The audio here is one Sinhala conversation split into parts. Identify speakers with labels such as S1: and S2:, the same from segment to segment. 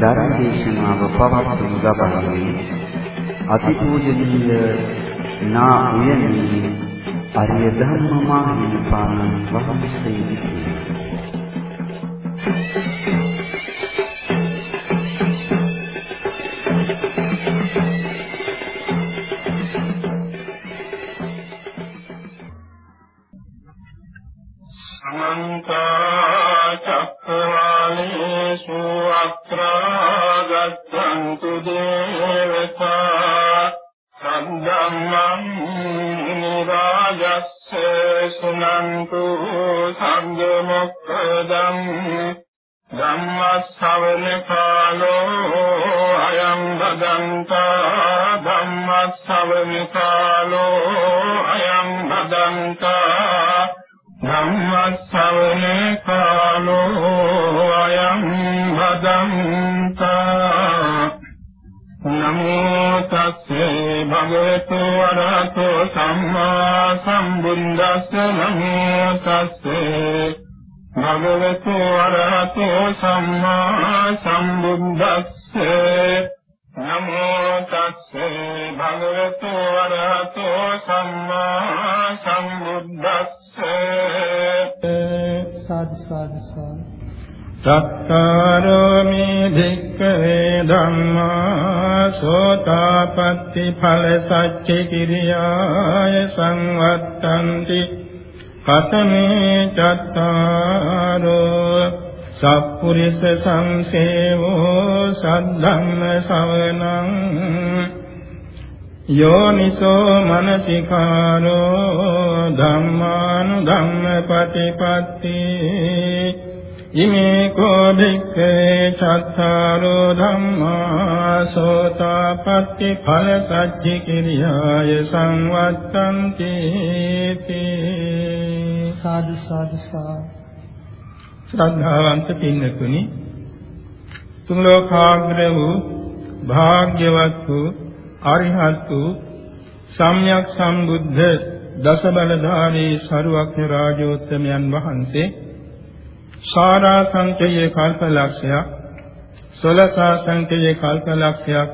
S1: ධර්ම දේශනාව පවත්වනු ලබන්නේ අතිපූජනීය නා උයනේ අරිය ධර්ම මාහිමිපාණන් වහන්සේ විසිනි.
S2: ඵල සච්ච කිරියාය සංවත්තන්ති. කතමේ චත්තාරෝ සප්පුරිස සංසේවෝ සද්ධම්ම ශවනං යෝනිසෝ මනසිකාරෝ ධම්මානු ධම්ම පටිපත්ති. ඉමේ කෝ භික්ඛවේ චත්තාරෝ ධම්මා සෝතාපට්ටි ඵල සච්චි කිරියාය සංවත්තන්ති
S3: සාදු සාදු.
S2: ශ්‍රද්ධාවන්ත පින්නතුනි තුන් ලෝකාග්‍ර වූ භාග්‍යවත් වූ අරිහත් වූ සම්්‍යක් සම්බුද්ධ දස බලධාරී සරුවක්ඥ රාජෝත්තමයන් වහන්සේ සාරා සංකේය කල්පලක්ෂයක් සොලසා සංකේය කල්පලක්ෂයක්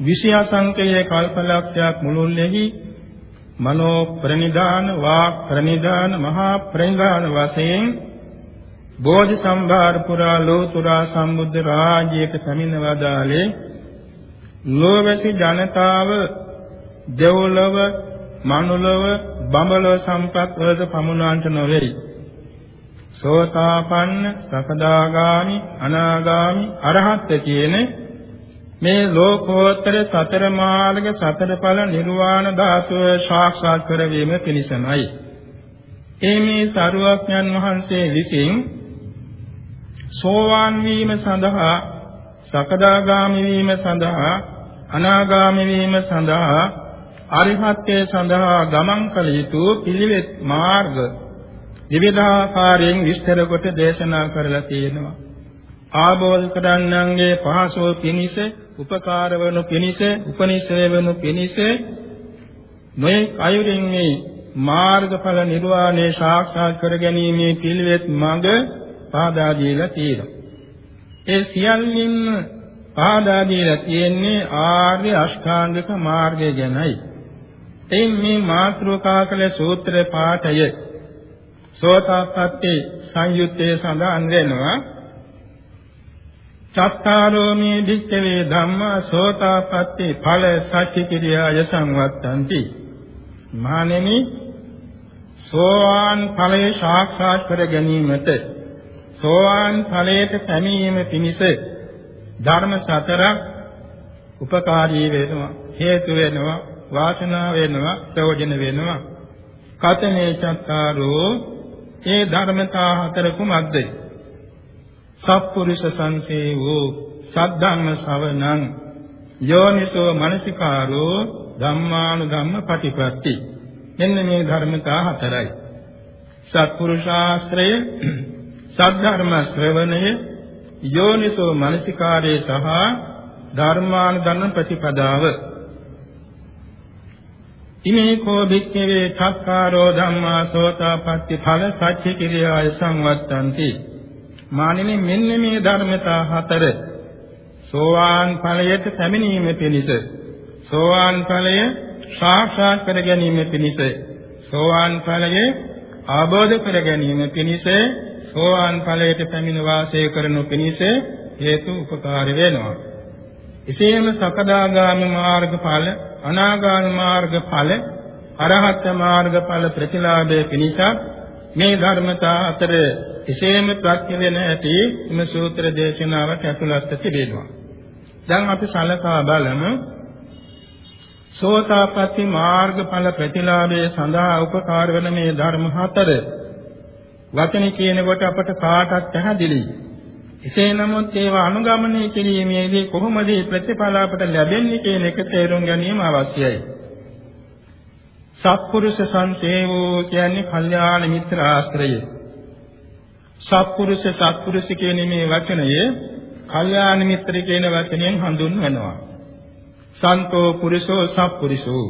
S2: විෂය සංකේය කල්පලක්ෂයක් මුළුල්ලෙහි මනෝ ප්‍රනිදාන වාක් ප්‍රනිදාන මහා ප්‍රනිදාන වශයෙන් බෝධි සම්භාර පුරා ලෝතුරා සම්බුද්ධ රාජ්‍යයට පැමිණ වදාලේ ලෝවැසි ජනතාව දෙව්ලොව මනුලොව බඹලොව සම්පත් වලට පමුණවන්නට නොවේයි. සෝතාපන්න, සකදාගාමි, අනාගාමි, අරහත් කියන මේ ලෝකෝත්තර සතර මාර්ග සතර ඵල නිර්වාණ ධාතුව සාක්ෂාත් කරවීම පිණිසමයි. ඒ මේ සරුවඥන් වහන්සේ විසින් සෝවාන් වීම සඳහා, සකදාගාමි වීම සඳහා, අනාගාමි වීම සඳහා, අරිහත්ත්වයේ සඳහා ගමන් කළ යුතු පිළිවෙත් මාර්ග විවිධාකාරයෙන් විස්තර කොට දේශනා කරලා තියෙනවා. ආબોධ කරන්නන්ගේ පහසෝ පිනිස, උපකාර වනු පිනිස, උපනිශ්‍රේ වනු පිනිස මේ අයුරින් මේ මාර්ගඵල නිර්වාණය සාක්ෂාත් කර ගැනීමේ පිළිවෙත් මඟ පාදා දීලා තියෙනවා. ඒ සියල්ලින් පාදා දීලා තියෙන්නේ ආර්ය අෂ්ටාංගික මාර්ගය ගැනයි. එයින් මේ මාත්‍රෝකා කළ සූත්‍ර පාඨය සෝතාපට්ටි සංයුත්තේ සඳහන් වෙනවා. චත්තාරෝමේ භික්ඛවේ ධම්මා සෝතාපට්ටි ඵල සච්චිකිරියාය සංවත්තಂತಿ මානෙනි සෝවාන් ඵලයේ සාක්ෂාත් කර ගැනීමට සෝවාන් ඵලයට පැමිණීම පිණිස ධර්ම සතරක් උපකාරී වෙනවා හේතු වෙනවා වාසනාව වෙනවා ප්‍රයෝජන වෙනවා. කතනේ චත්තාරෝ ඒ ධර්මතා හතර කුමක්ද? සත්පුරුෂ සංසේවෝ සද්ධම්ම ශ්‍රවණං යෝනිසෝ මනසිකාරෝ ධම්මානුධම්ම සද්ධර්ම ශ්‍රවණය යෝනිසෝ මනසිකාරයේ සහ ධර්මානුධර්ම ප්‍රතිපදාව. ඉමේ කෝ භික්ඛවේ චක්කාරෝ ධම්මා සෝතාපට්ටි ඵල සච්ච කිරියාය සංවත්තಂತಿ මානිනේ මෙන්න මේ ධර්මතා හතර සෝවාන් ඵලයට පැමිණීම පිණිස සෝවාන් ඵලය සාක්ෂාත් කර ගැනීම පිණිස සෝවාන් ඵලය ආબોධ කර ගැනීම පිණිස සෝවාන් ඵලයට පැමිණ වාසය කරනු පිණිස හේතු උපකාර වෙනවා. එසේම සකදාගාමි මාර්ගඵල, අනාගාමි මාර්ගඵල, අරහත් මාර්ගඵල ප්‍රතිලාභයේ පිණිස මේ ධර්මතා අතර එසේම ප්‍රත්‍ය වෙන ඇති මේ සූත්‍ර දේශනාවට ඇතුළත් තිබෙනවා. දැන් අපි සලකා බලමු සෝතාපට්ටි මාර්ගඵල ප්‍රතිලාභයේ සඳහා උපකාර වන මේ ධර්ම හතර වචන කියනකොට අපට කාටත් පැහැදිලියි. එසේ නමුත් ඒවා අනුගමනය කිරීමේදී කොහොමද ප්‍රතිඵල අපට ලැබෙන්නේ කියන එක තේරුම් ගැනීම අවශ්‍යයි. සත්පුරුෂ සංසේවෝ කියන්නේ කල්යාණ මිත්‍ර ආශ්‍රය. සත්පුරුෂ සත්පුරුෂ කියන මේ වචනය කල්යාණ මිත්‍ර කියන වචනයෙන් හඳුන්වනවා. සන්තෝ පුරුෂෝ සත්පුරුෂෝ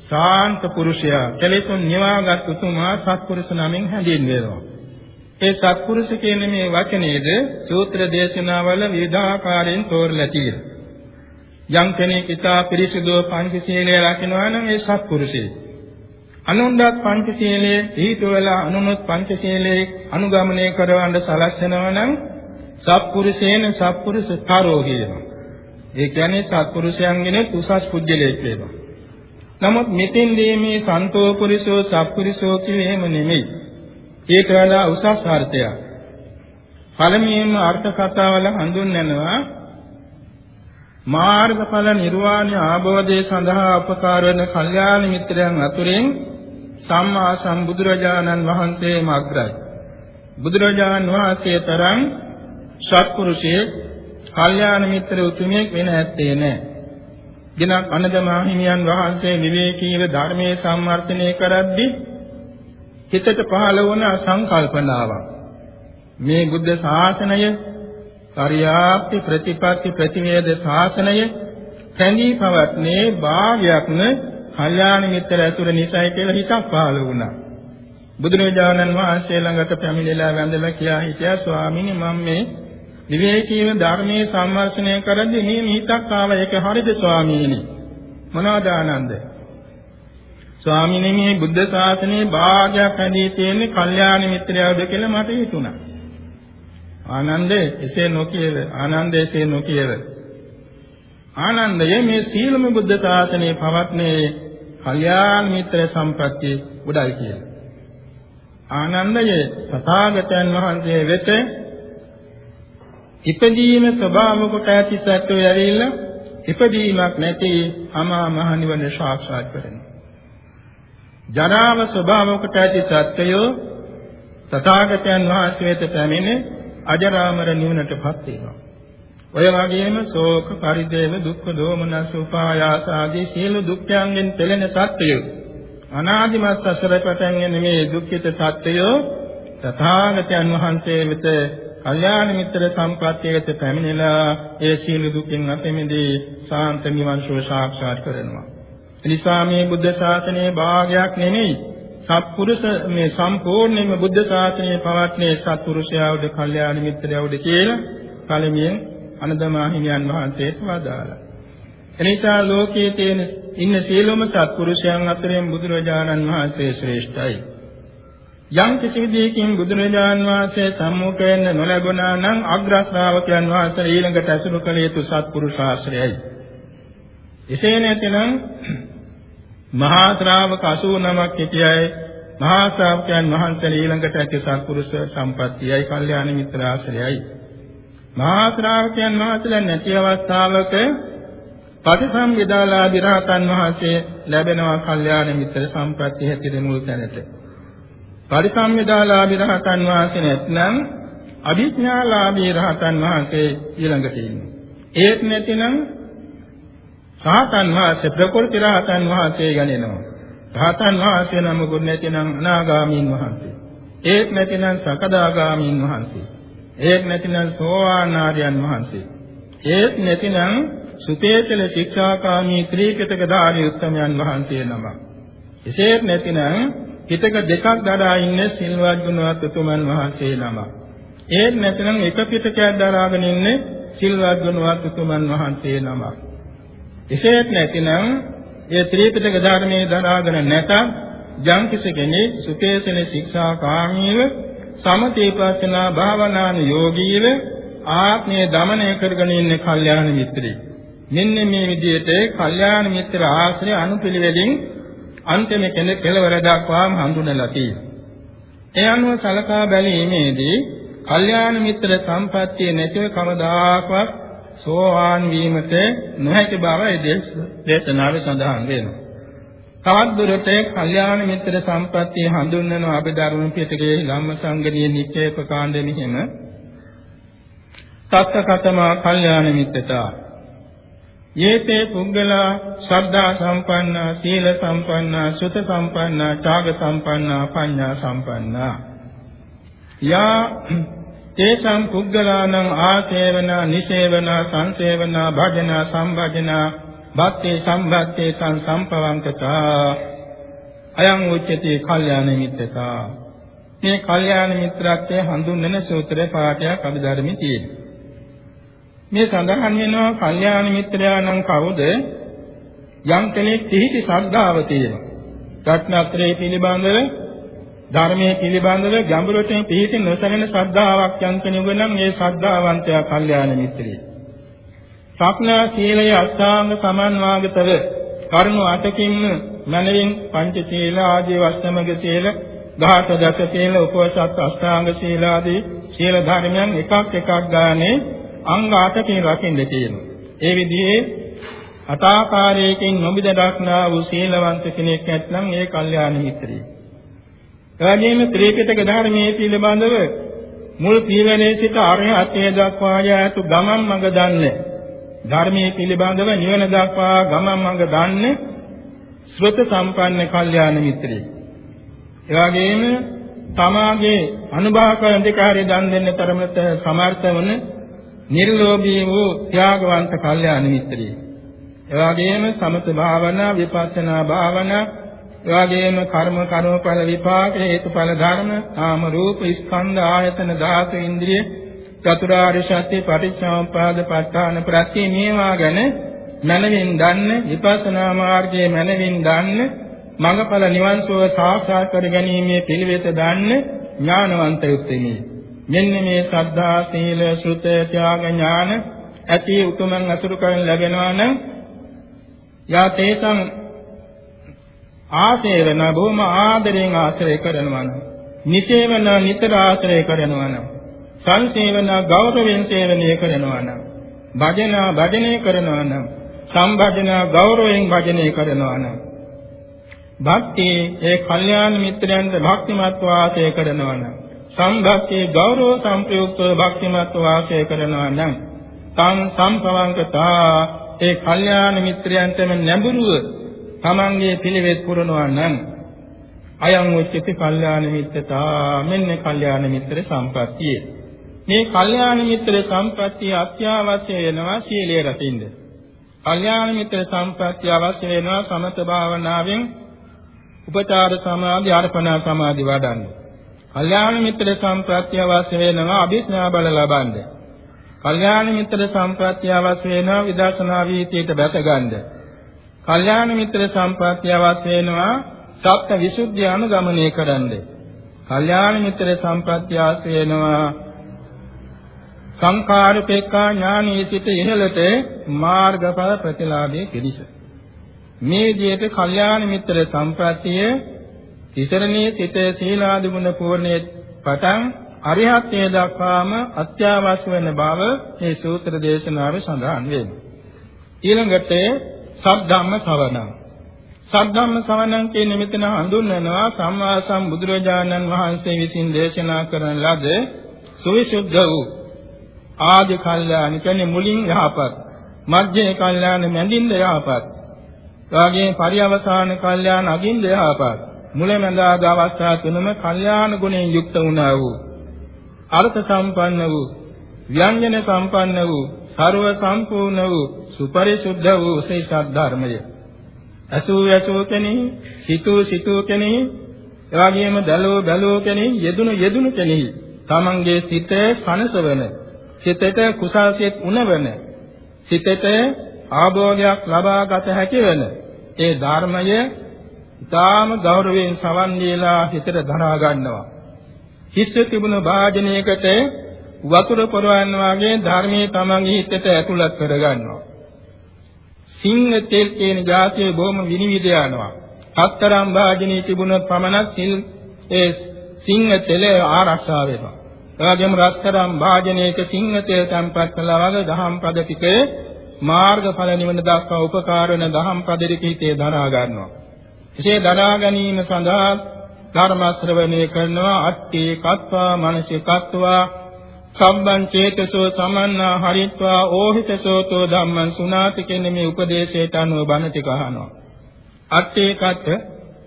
S2: සාන්ත පුරුෂයා කෙලෙසුන් නිවාගත් උතුමා සත්පුරුෂ නමින් හැඳින්වෙනවා. ඒ සත්පුරුෂ කියන මේ වචනේද සූත්‍ර දේශනාවල විවිධාකාරයෙන් තෝරලා තියෙනවා. යම් කෙනෙක් ඉතා පිරිසිදුව පංචශීලය රකින්නවා නම් ඒ සත්පුරුෂයෙක්. අනුන්වත් පංචශීලයේ ඊටවලා අනුනුත් පංචශීලයේ අනුගමනය කරවන්න සලස්වනවා නම් සත්පුරුෂේන සත්පුරුෂතරෝ කියනවා. ඒ කියන්නේ සත්පුරුෂයන්ගෙන උසස් පුජ්‍යලයක් වෙනවා. නමුත් මෙතෙන්දී මේ සන්තෝ පුරිසෝ සත්පුරිසෝ කියන්නේ එහෙම නෙමෙයි. ඒක වඩා උසස් අර්ථයක්. පළමුවෙන්ම අර්ථ කතාවල හඳුන්වනවා මාර්ගඵල නිර්වාණය ආબોධය සඳහා උපකාර වන කල්යාණ මිත්‍රයන් අතුරෙන් සම්මා සම්බුදුරජාණන් වහන්සේම අග්‍රයි. බුදුරජාණන් වහන්සේ තරම් සත්පුරුෂයෙක් කල්යාණ මිත්‍ර උතුමෙක් වෙන ඇත්තේ නැහැ. දිනක් අනදමා හිමියන් වහන්සේ විවේකීව ධර්මයේ සම්වර්ධනය කරද්දී හිතට පහළ වුණ සංකල්පනාවක්. මේ බුද්ධ ශාසනය පරියාප්ති ප්‍රතිපatti ප්‍රතිවේද ශාසනය තැඟී පවත්නේ භාගයක්ම කල්යාණ මිත්‍ර ඇසුර නිසයි කියලා හිතක් පහළ වුණා. බුදුරජාණන් වහන්සේ ළඟට පැමිණිලා වැඳලා කියා හිටියා ස්වාමීනි මම මේ විවේකීව ධර්මයේ සම්වර්ෂණය කරද්දී මේ මිහිතක් ආව. ඒක හරිද ස්වාමීනි? මොනවාද ආනන්ද? ස්වාමීනි මේ බුද්ධ ශාසනයේ භාගයක් ඇඳී තියෙන්නේ කල්යාණ මිත්‍රයවද කියලා මට හිතුණා. ආනන්ද එසේ නොකියව ආනන්ද එසේ නොකියව. ආනන්දය මේ සීලම බුද්ධ ශාසනයේ පවත්නේ කල්යාණ මිත්‍ර සම්ප්‍රත්‍ය උඩයි කියලා. ආනන්දය තථාගතයන් වහන්සේ වෙත ඉපදීම ස්වභාව කොට ඇති සත්‍යය ඇවිල්ලා ඉපදීමක් නැති අමා මහ නිවන සාක්ෂාත් කරනවා. ජරාව ස්වභාව කොට ඇති සත්‍යය තථාගතයන් වහන්සේට පැමිණ අජරාමර නිවනටපත් වෙනවා. ඔය වගේම ශෝක පරිදේව දුක්ඛ දෝමනස් උපායාස ආදී සියලු දුක්ඛයන්ගෙන් පෙළෙන සත්‍යය අනාදිමත් සසර පටන් යන මේ දුක්ඛිත සත්‍යය තථාගතයන් වහන්සේ වෙත කල්යාණ මිත්‍ර සම්ප්‍රත්‍යයට පැමිණලා ඒ සීල දුකින් අත මිදී සාන්ත නිවන් සුව සාක්ෂාත් කරනවා. එනිසා මේ බුද්ධ ශාසනයේ භාගයක් නෙමෙයි සත්පුරුෂ මේ සම්පූර්ණයෙන්ම බුද්ධ ශාසනයේ පවත්නේ සත්පුරුෂයාවද කල්යාණ මිත්‍රයවද කියලා කලමියෙන් අනදමා හිමියන් වහන්සේට වදාළා. එනිසා ලෝකයේ තියෙන ඉන්න සියලුම සත්පුරුෂයන් අතරින් බුදුරජාණන් වහන්සේ ශ්‍රේෂ්ඨයි. යම් කිසි විදියකින් බුදුරජාන් වහන්සේ සම්මුඛයෙන් නොලැබුණා නම් අග්‍ර ශ්‍රාවකයන් වහන්සේ ඊළඟට අසුරු කළ යුතු සත්පුරුෂ ආශ්‍රයයි. එසේ නැතිනම් මහා ශ්‍රාවක 89ක් සිටියයි මහා ශ්‍රාවකයන් වහන්සේ ඊළඟට ඇති සත්පුරුෂ සම්පත්තියයි කල්යාණ මිත්‍ර ආශ්‍රයයි. මහා ශ්‍රාවකයන් වහන්සේලා නැති අවස්ථාවක පටිසම්විදාලාභී රහතන් වහන්සේ ලැබෙනවා කල්යාණ මිත්‍ර සම්පත්තිය හැටියට මුල් තැනට. පරිසම්යදාලාභී රහතන් වහන්සේ නැත්නම් අභිඥාලාභී රහතන් වහන්සේ ඊළඟට ඉන්නේ. ඒත් නැතිනම් රහතන් වහන්සේ ප්‍රකෘති රහතන් වහන්සේ ගණනවා. රහතන් වහන්සේ නමකුත් නැතිනම් අනාගාමීන් වහන්සේ. ඒත් නැතිනම් සකදාගාමීන් වහන්සේ. ඒත් නැතිනම් සෝවාන් ආර්යයන් වහන්සේ. ඒත් නැතිනම් සුතේසල ශික්ෂාකාමී ත්‍රිපිටක ධාරී උත්තමයන් වහන්සේ නමක්. එසේත් නැතිනම් පිටක දෙකක් දරා ඉන්නේ සිල්වත් ගුණවත් උතුමන් වහන්සේ නමක්. ඒත් නැතිනම් එක පිටකයක් දරාගෙන ඉන්නේ සිල්වත් ගුණවත් උතුමන් වහන්සේ නමක්. එසේත් නැතිනම් ඒ ත්‍රිපිටක ධර්මයේ දරාගෙන නැතත් යම්කිසි කෙනෙක් සුතේසල ශික්ෂාකාමීව සමතේපස්සනා භාවනාන යෝගීව ආත්මය දමනය කරගෙන ඉන්න කල්යාණ මිත්‍රයෙක්. මෙන්න මේ විදිහට කල්යාණ මිත්‍ර ආශ්‍රය අනුපිළිවෙලින් අන්තිම කෙනෙක් කෙලවර දක්වාම හඳුනලා තියෙනවා. ඒ අනුව සලකා බැලීමේදී කල්යාණ මිත්‍ර සම්පත්තිය නැතිව කවදාකවත් සෝවාන් වීමට නොහැකි බව ඒ දේශනාවේ සඳහන් වෙනවා. තවත් දුරට කල්යාණ මිත්‍ර සම්පත්තිය හඳුන්වන අභිධර්ම පිටකයේ ධම්ම සංගණීය නිත්‍යේක කාණ්ඩෙ මෙහිම. තත්කතමා කල්යාණ මිත්‍රතා. යේතේ පුද්ගලා ශ්‍රද්ධා සම්පන්න සීල සම්පන්න සුත සම්පන්න ත්‍යාග සම්පන්න පඤ්ඤා සම්පන්න. යා තේසං පුද්ගලානං ආසේවන නිසේවන සංසේවන භජන සම්භජන භක්තේ සම්භක්තේ තං සම්පවංකතා। අයං උච්චති කල්යාණ මිත්‍රතා। මේ කල්යාණ මිත්‍රත්වයේ හඳුන්වන සූත්‍ර පාඨයක් අභිධර්මයේ තියෙනවා. මේ සඳහන් වෙනවා කල්යාණ මිත්‍රයාණන් කවුද? යම් කෙනෙක් පිහිටි ශ්‍රද්ධාව තියෙනවා. රත්නත්‍රයේ පිළිබඳව ධර්මයේ පිළිබඳව ගැඹුරට පිහිටි නොසැලෙන ශ්‍රද්ධාවක් යම් කෙනෙකුට නම් ඒ ශ්‍රද්ධාවන්තයා කල්යාණ මිත්‍රයෙක් ප්‍රඥා සීලය අෂ්ටාංග සමන්වාගතව කරුණු අටකින්ම මනරින් පංච සීල ආදී වස්තමග සීල ධාත දස සීල උපවසත් අෂ්ටාංග සීල ආදී සීල ධර්මයන් එකක් එකක් ගානේ අංග අටකින් රකින්න තියෙනවා. ඒ විදිහේ අටාකාරයකින් නොබිද දක්නා වූ සීලවන්ත කෙනෙක් නැත්නම් ඒ කල්යාණ මිත්‍රයෙක්. එවැගේම ත්‍රිපිටක ධර්මයේ පිළිබඳව මුල් පීවරේ සිට අරහත්ත්වයට දක්වා යාතු ගමන් මඟ දන්නේ ධර්මයේ පිළිබඳව නිවන දක්වා ගමන් මඟ දන්නේ ශ්‍රත සම්පන්න කල්යාණ මිත්‍රයෙක්. ඒ වගේම තමාගේ අනුභව කරන දෙකාරය දන් දෙන්න තරමට සමර්ථ වන නිර්ලෝභී වූ ත්‍යාගවන්ත කල්යාණ මිත්‍රයෙක්. ඒ වගේම සමත භාවනා විපස්සනා භාවනා ඒ වගේම කර්ම කර්මඵල විපාක හේතුඵල ධර්ම නාම රූප ස්කන්ධ ආයතන ධාතු ඉන්ද්‍රිය චතුරාර්ය සත්‍ය පටිච්චසමුප්පාද ප ဋ ාණ ප්‍රත්‍ය මේවා ගැන මනමින් දන්න විපස්සනා මාර්ගයේ මනමින් දන්න මඟඵල නිවන් සුව සාක්ෂාත් කර ගැනීමේ පිළිවෙත දන්න ඥානවන්ත උත්මී මෙන්න මේ ශ්‍රද්ධා සීල සුත ත්‍යාග ඥාන ඇති උතුමන් අතුරු කරන් ලැබෙනවා නම් යා තේසං ආශේවන බොහොම ආදරෙන් ආශ්‍රය කරනවා නම් නිසේවන නිතර ආශ්‍රය කරනවා නම් සංසේවන ගෞරවයෙන් සේවනය කරනවා නම් භජන භජනය කරනවා නම් සම්භජන ගෞරවයෙන් භජනය කරනවා නම් භක්ති ඒ කල්යාණ මිත්‍රයන්ට භක්තිමත් වාසය කරනවා නම් සම්භක්තිය ගෞරව සංප්‍රයුක්තව භක්තිමත් වාසය කරනවා නම් තං සම්පවංකතා ඒ කල්යාණ මිත්‍රයන්ටම නැඹුරුව තමන්ගේ පිළිවෙත් පුරනවා නම් අයං උච්චති කල්යාණ මිත්‍රතා මෙන්න කල්යාණ මිත්‍ර සම්පත්තියේ මේ කල්යාණ මිත්‍ර සම්පත්තිය අත්‍යවශ්‍ය වෙනවා සීලය රකින්න. කල්යාණ මිත්‍ර සම්පත්තිය අවශ්‍ය වෙනවා සමත භාවනාවෙන් උපචාර සමාධි අර්පණා සමාධි වඩන්න. කල්යාණ මිත්‍ර සම්ප්‍රත්‍ය අවශ්‍ය වෙනවා අභිඥා බල ලබන්න. කල්යාණ මිත්‍ර සම්ප්‍රත්‍ය අවශ්‍ය වෙනවා විදර්ශනා වීතියට බැසගන්න. කල්යාණ මිත්‍ර සම්ප්‍රත්‍ය අවශ්‍ය වෙනවා සත්‍ය විසුද්ධිය අනුගමනය කරන්න. කල්යාණ මිත්‍ර සම්ප්‍රත්‍ය අවශ්‍ය වෙනවා සංඛාරපේක්ඛා ඥානී සිට ඉහළට මාර්ගඵල ප්‍රතිලාභයේ පිළිස. මේ විදිහට කල්යාණ මිත්‍ර සම්ප්‍රත්‍ය තිසරණේ සිට සීලාදි ගුණ පූර්ණයේ පටන් අරිහත්ත්වයට දක්වාම අත්‍යවශ්‍ය වෙන බව මේ සූත්‍ර දේශනාවේ සඳහන් වෙනවා. ඊළඟට සද්ධම්ම ශ්‍රවණං. සද්ධම්ම ශ්‍රවණං කියන මෙතන හඳුන්වනවා සම්මා සම්බුදුරජාණන් වහන්සේ විසින් දේශනා කරන ලද සවිසුද්ධ වූ ආදි කල්යාණ කියන්නේ මුලින් යහපත් මධ්‍යේ කල්යාණ මැදින්ද යහපත් වාගේ පරිවසාන කල්යාණ අගින්ද යහපත් මුලැමැදාග අවස්ථා තුනම කල්යාණ ගුණයෙන් යුක්ත වුණා වූ අර්ථ සම්පන්න වූ ව්‍යංජන සම්පන්න වූ ਸਰව සම්පූර්ණ වූ සුපරිසුද්ධ වූ ශ්‍රේෂ්ඨ ධර්මය. අසූ යසෝ කෙනෙහි සිතූ සිතූ කෙනෙහි එවාගෙම දලෝ දලෝ කෙනෙහි යෙදුණු යෙදුණු කෙනෙහි තමන්ගේ සිතේ සනසවන සිතට කුසල්සිත උනවන සිතට ආභෝගයක් ලබා ගත හැකි වෙන ඒ ධර්මය ඊටාම ගෞරවයෙන් සවන් දීලා හිතට දරා ගන්නවා. හිස්ස තිබුණු වාජනයකට වතුර පොරවන්න වාගේ ධර්මයේ තමන්ගේ හිතට ඇතුළත් කර ගන්නවා සිංහ තෙල් කියන જાතිය බොහොම විනිවිද යනවා. හතරම් වාජනී තිබුණොත් පමණක් සිල් ඒ සිංහ තෙල ආරක්ෂා වෙනවා. එවැගේම රත්තරම් වාජනයක සිංහ තෙල් තම්පත් කළා වගේ දහම් පද ටිකේ මාර්ගඵල නිවන දක්වා උපකාර වෙන දහම් පද ටික හිතේ දරා ගන්නවා. එසේ දරා ගැනීම සඳහා ධර්ම ශ්‍රවණය කරනවා අට්ටි කත්වා මනසේ කත්වා සම්බන් චේතසෝ සමන්නා හරිත්වා ඕහිතසෝතෝ ධම්මං සුනාති කියන මේ උපදේශයට අනුව බණ ටික අහනවා. අට්ටි කත්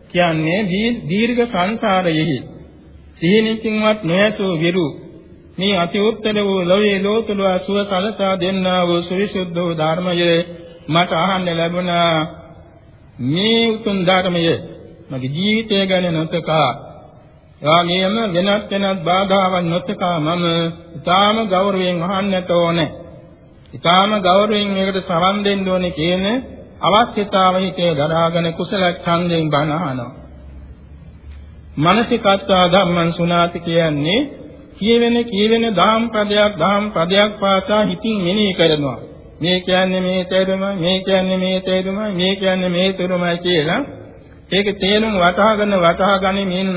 S2: කියන්නේ දීර්ඝ සංසාරයෙහි සිහිනකින්වත් නොයසෝ විරු. මේ අති උත්තර වූ ලෝයේ ලෝතුල සුව සලසා දෙන්නා වූ සවිසුද්ධ වූ ධර්මයේ මට අහන්න ලැබුණා. මේ උතුම් ධර්මයේ මගේ ජීවිතය ගැන නොතකා එවාගෙම වෙනත් වෙනත් බාධාවන් නොතකා මම ඊටාම ගෞරවයෙන් අහන්නට ඕනේ. ඊටාම ගෞරවයෙන් මේකට සවන් දෙන්න ඕනේ කියන අවශ්‍යතාව හිතේ දරාගෙන කුසල ඡන්දයෙන් බණ අහනවා. මානසිකත්වා ධම්මං සුනාති කියන්නේ කියවෙන කියවෙන දහම් පදයක් දහම් පදයක් පාසා හිතින් මෙනෙහි කරනවා. මේ කියන්නේ මේ තේරුම මේ කියන්නේ මේ තේරුම මේ කියන්නේ මේ තේරුමයි කියලා ඒක තේරුම් වටහාගෙන වටහා ගනිමින්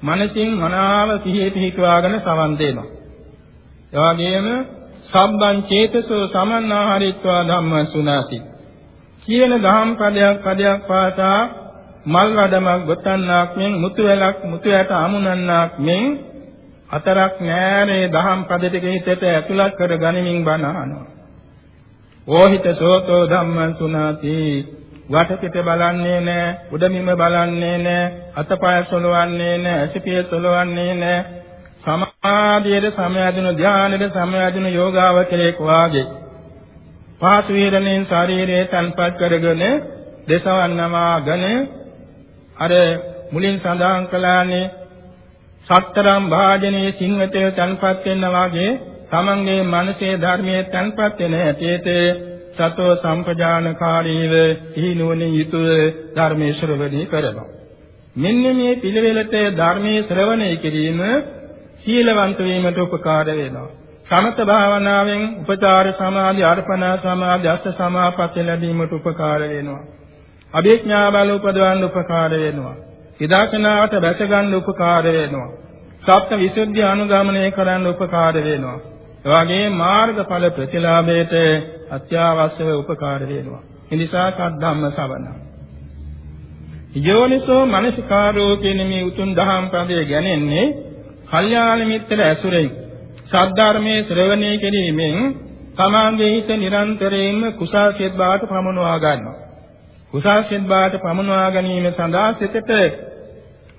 S2: මනසින් මනාව සිහිය පිහිටවාගෙන සවන් දෙනවා. ඒ වගේම සම්බන් චේතසෝ සමන්නාහරිත්වා ධම්මං සුනාති. කියන දහම් පදයක් පදයක් පාසා මල් වඩමක් ගොතන්නාක් මෙන් මුතු වැලක් මුතු යට අමුණන්නාක් මෙන් අතරක් නෑනේ දහම් පද ටික හිතට ඇතුළත් කර ගනිමින් බණ අහනවා. ඕහිත සෝතෝ ධම්මං සුනාති වටපිට බලන්නේ නැහැ, උඩමිම බලන්නේ නැහැ, අතපය සොලවන්නේ නැහැ, ඇසිපිය සොලවන්නේ නැහැ. සමාධියේ සමයදින ධානයේ සමයදින යෝගාවචරයක් වාගේ. පහසු වේදනෙන් ශරීරයේ තන්පත් කරගෙන දසවන්නමාගෙන අර මුලින් සඳහන් කළානේ සතරම් භාජනයේ සිංහතේ තන්පත් වෙන්න වාගේ තමන්ගේ මනසේ ධර්මයේ තන්පත් වෙන හැටියට සතෝ සම්පජානකාරීව සිහිනුවණින් යුතුව ධර්මයේ ශ්‍රවණය කරනවා. මෙන්න මේ පිළිවෙලට ධර්මයේ ශ්‍රවණය කිරීම සීලවන්ත වීමට උපකාර වෙනවා. සමත භාවනාවෙන් උපචාර සමාධි, අර්පණා සමාධි, අෂ්ඨ සමාපatti ලැබීමට උපකාර වෙනවා. අභිඥා බල උපදවන්න උපකාර වෙනවා. විදර්ශනාවට බැස ගන්න උපකාර වෙනවා. සත්‍ය විසුද්ධිය අනුගමනය කරන්න උපකාර වෙනවා. එවාගේ මාර්ගඵල ප්‍රතිලාභයට අත්‍යවශ්‍යව උපකාර වෙනවා. එනිසා කද්දම්ම සවන. යෝනිසෝ මනසිකාරෝ කියන මේ උතුම් දහම් පදයේ ගැනෙන්නේ කල්යාණ මිත්‍ර ඇසුරෙන් සද්ධර්මයේ ශ්‍රවණය කිරීමෙන් තමාගේ හිත නිරන්තරයෙන්ම කුසාසිත බවට පමුණවා ගන්නවා. කුසාසිත බවට පමුණවා ගැනීම සඳහා සිතට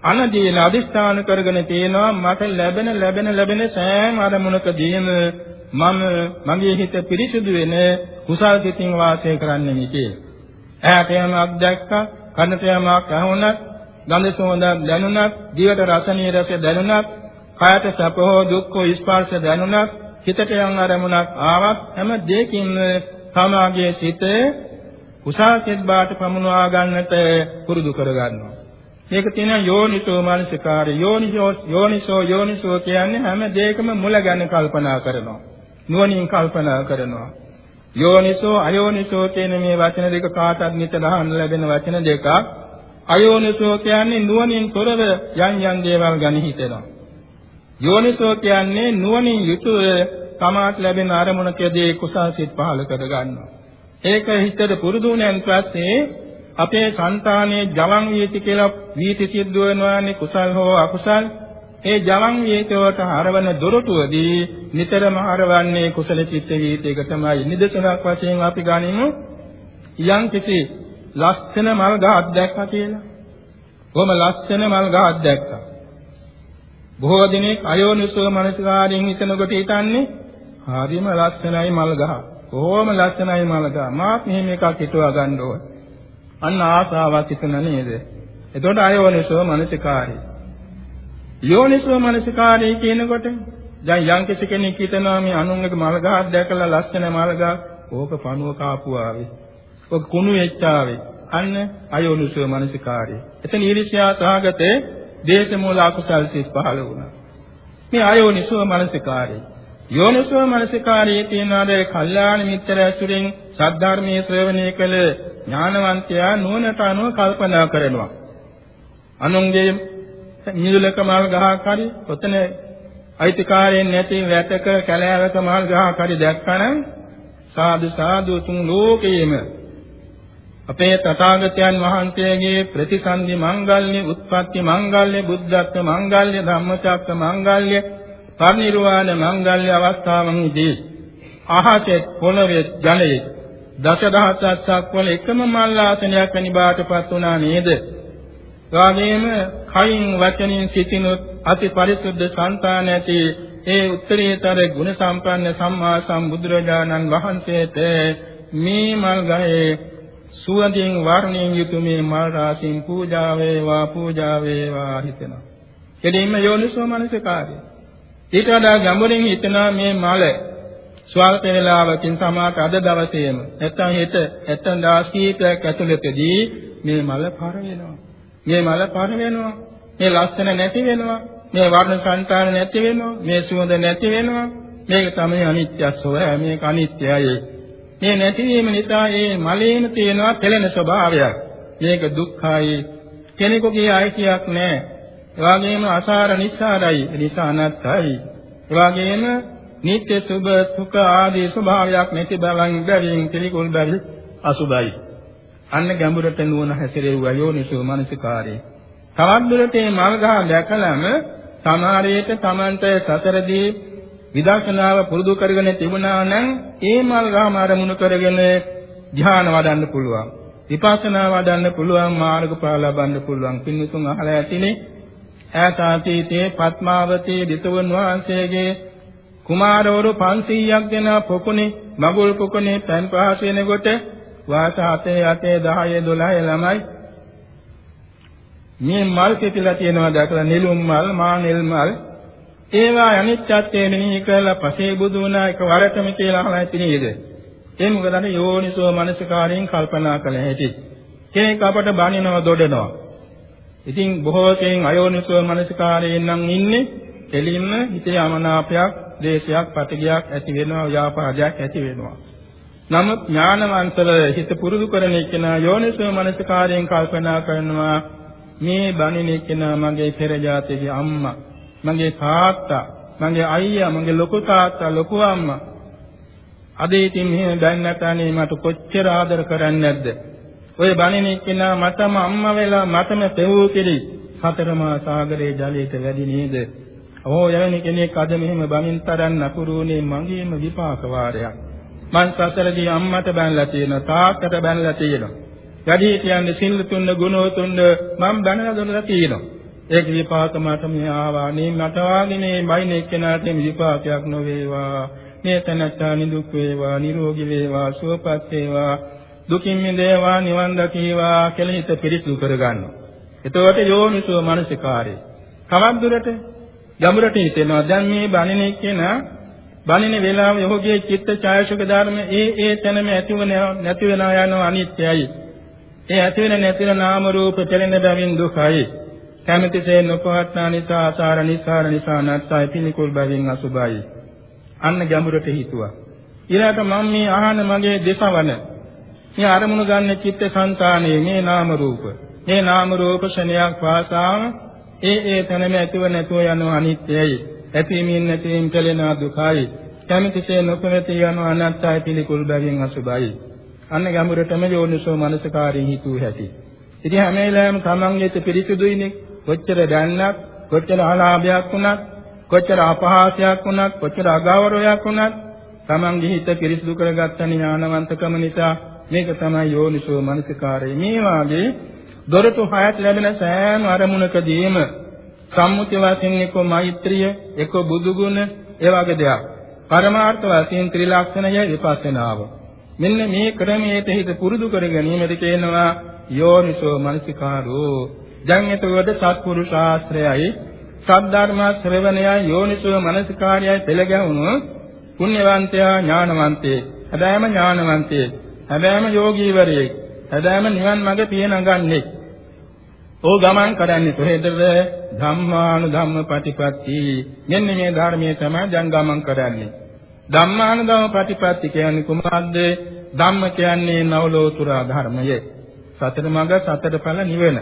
S2: අනදීන අදිස්ථාන කරගෙන තියෙනවා මට ලැබෙන ලැබෙන ලැබෙන සෑම අරමුණකදීම මම මගේ හිත පිරිසුදු වෙන කුසල් සිතින් වාසය කරන්නේ මේකේ. ඈට යමක් දැක්කා, කනට යමක් ඇහුණත්, ගඳ සුවඳක් දැනුණත්, දිවට රස නිරස දැනුණත්, කායට සැප හෝ දුක් හෝ ස්පර්ශ දැනුණත්, හිතට යම් අරමුණක් ආවත් හැම දෙයකින්ම තමාගේ සිතේ කුසල් සිත් බාට පමුණවා ගන්නට පුරුදු කර ගන්නවා. මේක තියෙන යෝනිසෝ මනසිකාරය. යෝනිසෝ යෝනිසෝ යෝනිසෝ කියන්නේ හැම දෙයකම මුල ගැන කල්පනා කරනවා. නුවණින් කල්පනා කරනවා. යෝනිසෝ අයෝනිසෝ කියන මේ වචන දෙක කාටත් නිතර අහන්න ලැබෙන වචන දෙකක්. අයෝනිසෝ කියන්නේ නුවණින් තොරව යම් යම් දේවල් ගැන හිතෙනවා. යෝනිසෝ කියන්නේ නුවණින් යුතුව තමාට ලැබෙන අරමුණකදී කුසල් සිත් පහළ කර ගන්නවා ඒක හිතට පුරුදු වුණාන් පස්සේ අපේ సంతානයේ ජවන් වීති කියලා වීති සිද්ධ වෙනවානේ කුසල් හෝ අකුසල් ඒ ජවන් වීතවට හරවන දොරටුවදී නිතරම හරවන්නේ කුසල චිත්ත වීතියක තමයි නිදසනක් වශයෙන් අපි ගනිමු යම් කිසි ලස්සන මල් ගහක් දැක්කා කියලා කොහොම ලස්සන මල් ගහක් දැක්කා. බොහෝ දිනෙක අයෝනිසෝ මනසකාරයෙන් හිතනකොට හිතන්නේ හරිම ලස්සනයි මල් ගහ. කොහොම ලස්සනයි මල් ගහ. මාත් මෙහෙම එකක් හිතුවා ගන්න ඕන. අන්න ආසාවක් හිතන නේද? එතකොට අයෝනිසෝ මනසකාරය. යෝනිසෝ මනසකාරය කියනකොට දැන් යම් කෙනෙක් හිතනවා මේ අනුන්ගේ මල් ගහක් දැකලා ලස්සන මල් ගහ ඕක පණුව කාපු ආවේ. ඔක කුණු වෙච්චාවේ. අන්න අයෝනිසෝ මනසිකාරය. එතන ඊර්ෂ්‍යා සහගතේ දේශ මූල අකුසල් සිත් පහළ වුණා. මේ අයෝනිසෝ මනසිකාරය. යෝනිසෝ මනසිකාරයේ තියෙනාද කල්යාණ මිත්‍ර ඇසුරින් සද්ධර්මයේ ශ්‍රවණය කළ ඥානවන්තයා නුවණට අනුව කල්පනා කරනවා. අනුන්ගේ නිදුලක මල් ගහක් හරි ඔතන අයිතිකාරයෙන් නැති වැටක කැලෑවක මල් ගහක් හරි දැක්කනම් සාදු සාදු තුන් ලෝකයේම අපේ තථාගතයන් වහන්සේගේ ප්‍රතිසන්දි මංගල්‍ය, උත්පත්ති මංගල්‍ය, බුද්ධත්ව මංගල්‍ය, ධම්මචක්ක මංගල්‍ය, පරිනිර්වාණ මංගල්‍ය අවස්ථාවන්දී අහසේ පොළවේ ජලයේ දසදහසක් වල එකම මල් ආසනයක් වැනි බාටපත් වුණා නේද? එවාගෙම කයින් වචනින් සිටිනුත් අති පරිසුද්ධ సంతාන ඇති ඒ උත්තරීතර ගුණ සම්පන්න සම්මා සම්බුදුරජාණන් වහන්සේට මේ මල් ගහේ සුවඳින් වර්ණයෙන් යුතු මේ මල් රාශින් පූජා වේවා පූජා වේවා හිතෙනවා. කෙලින්ම යෝනිසෝ මනසිකාරය. ඊට වඩා ගැඹුරින් හිතනවා මේ මල ස්වල්ප වේලාවකින් සමාත අද දවසේම නැත්නම් හෙට නැත්නම් දවස් කීපයක් ඇතුළතදී මේ මල පර වෙනවා. මේ මල පර වෙනවා. මේ ලස්සන නැති වෙනවා. මේ වර්ණ සංකාර නැති වෙනවා. මේ සුවඳ නැති වෙනවා. මේක තමයි අනිත්‍ය ස්වභාවය. මේක අනිත්‍යයි. මේ නැතිවීම නිසා ඒ මලේම තියෙනවා පෙළෙන ස්වභාවයක්. මේක දුක්ඛයි. කෙනෙකුගේ අයිතියක් නැහැ. ඒ වගේම අසාර නිස්සාරයි. නිසා අනත්තයි. ඒ වගේම නিত্য සුභ සුඛ ආදී ස්වභාවයක් නැති බවන් බැවින් පිළිකුල් බැවි අසුභයි. අන්න ගැඹුරට නුවණ හැසිරෙව්වා යෝනිසෝ මනසිකාරේ. තවත් දුරට මේ මල් ගහ දැකලම සමහරේට Tamante සසරදී විදර්ශනාව පුරුදු කරගෙන තිබුණා නම් ඒ මල් ගහම අරමුණු කරගෙන ධ්‍යාන වඩන්න පුළුවන්. විපස්සනා වඩන්න පුළුවන් මාර්ගඵල ලබන්න පුළුවන්. පින්තුන් අහලා ඇතිනේ ඈත අතීතයේ පත්මාවතී විසවුන් වහන්සේගේ කුමාරවරු 500ක් දෙනා පොකුණේ මගුල් පොකුණේ පෑන් පහස වෙනකොට වාස 7 8 10 12 ළමයි මේ මල් පිටිලා තියෙනවා දැකලා නිලුම් මල් මා නිල් මල් ඒවා අනිත්‍යත්වය මෙනෙහි කරලා පසේ බුදු වුණා එක වරටම කියලා අහලා ඇති නේද? ඒ මොකද අර යෝනිසෝ මනසකාරයෙන් කල්පනා කළ හැටි. කෙනෙක් අපට බනිනව දොඩනවා. ඉතින් බොහෝ කෙනෙක් අයෝනිසෝ මනසකාරයෙන් නම් ඉන්නේ දෙලින්ම හිතේ අමනාපයක්, දේශයක්, පටිගයක් ඇති වෙනවා, ව්‍යාපාදයක් ඇති වෙනවා. නමුත් ඥානවන්තව හිත පුරුදු කරන කෙනා යෝනිසෝ මනසකාරයෙන් කල්පනා කරනවා මේ බණින කෙනා මගේ පෙර ජාතියේ අම්මා මගේ තාත්තා, මගේ අයියා, මගේ ලොකු තාත්තා, ලොකු අම්මා. අද ඉතින් මෙහෙම දැන්නට අනේ මට කොච්චර ආදර කරන්නේ නැද්ද? ඔය බණිනේ කෙනා මටම අම්මා වෙලා මටම පෙවූ කිරි සතරමා සාගරයේ ජලයට වැඩි නේද? ඕ යවනි කෙනෙක් අද මෙහෙම බණින් තරන් නපුරුනේ මගේම විපාක වාරයක්. මං සසරදී අම්මට බැනලා තියෙනවා තාත්තට බැනලා තියෙනවා. වැඩි කියන්නේ සිල් තුන්න ගුණෝතුන්න මම බැනලා දුන්නා තියෙනවා. ඒක විපාක මට මේ ආවා. මේ මට වාගේ මේ බයින එක්කෙනාට මේ විපාකයක් නොවේවා. මේ තනත්තා නිදුක් වේවා, නිරෝගී වේවා, සුවපත් වේවා. දුකින් මිදේවා, නිවන් දකීවා කියලා හිත පිරිසුදු කරගන්නවා. එතකොට යෝනිසෝ මනසිකාරය. කවක් දුරට යමුරට හිතෙනවා දැන් මේ බණින එක්කෙනා බණින වේලාව යෝගයේ චිත්ත ඡායසුක ධර්ම ඒ ඒ තැනම ඇතිව නැති වෙනා යන අනිත්‍යයි. ඒ ඇති වෙන නැති වෙන නාම රූප පෙළෙන බැවින් දුකයි. කැමැතිසේ නොපවත්නා නිසා ආසාර නිසාර නිසා නැත්තයි පිළිකුල් බැවින් අසුභයි. අන්න ගැඹුරට හිතුවා. ඊළඟට මම මේ අහන මගේ දේශවන මේ අරමුණු ගන්න චිත්ත සංතානයේ මේ නාම රූප. මේ නාම රූප ශනියක් වාසාව ඒ ඒ තැනම ඇතිව නැතුව යන අනිත්‍යයි. ඇතිවීමින් නැතිවීම කෙලෙන දුකයි. කැමැතිසේ නොපැවති යන අනත්තයි පිළිකුල් බැවින් අසුභයි. අන්න ගැඹුරටම යෝනිසෝ මනසකාරී හිතුව හැටි. ඉතින් හැම වෙලාවෙම තමන්ගේ පිරිසිදුයිනේ කොච්චර දැන්නත් කොච්චර අලාභයක් වුණත් කොච්චර අපහාසයක් වුණත් කොච්චර අගෞරවයක් වුණත් තමන්ගේ හිත පිරිසිදු කරගත්ත ඥානවන්තකම නිසා මේක තමයි යෝනිසෝ මනසිකාරය. මේ වාගේ දොරටු හයක් ලැබෙන සෑම අරමුණකදීම සම්මුති වශයෙන් එක්ක මෛත්‍රිය, එක්ක බුදු ගුණ, ඒ වගේ දෙයක්. පරමාර්ථ වශයෙන් ත්‍රිලක්ෂණය විපස්සනාව. මෙන්න මේ ක්‍රමයට හිත පුරුදු කර ගැනීමද කියනවා යෝනිසෝ මනසිකාරෝ. දැන් එතකොට සත්පුරුෂ ශාස්ත්‍රයයි සද්ධර්ම ශ්‍රවණයයි යෝනිසෝ මනසිකාරයයි පෙළ ගැහුණු පුණ්‍යවන්තයා ඥානවන්තේ. හැබැයිම ඥානවන්තේ. හැබැයිම යෝගීවරයෙක්. හැබැයිම නිවන් මඟ පිය නගන්නේ. ඕ ගමන් කරන්නේ කොහෙදද? ධම්මානුධම්ම ප්‍රතිපatti. මෙන්න මේ ධර්මයේ තමයි දැන් ගමන් කරන්නේ. ධම්මානුධම්ම ප්‍රතිපatti කියන්නේ කුමක්ද? ධම්ම කියන්නේ නවලෝතුරා ධර්මය. සතර මඟ සතර ඵල නිවන.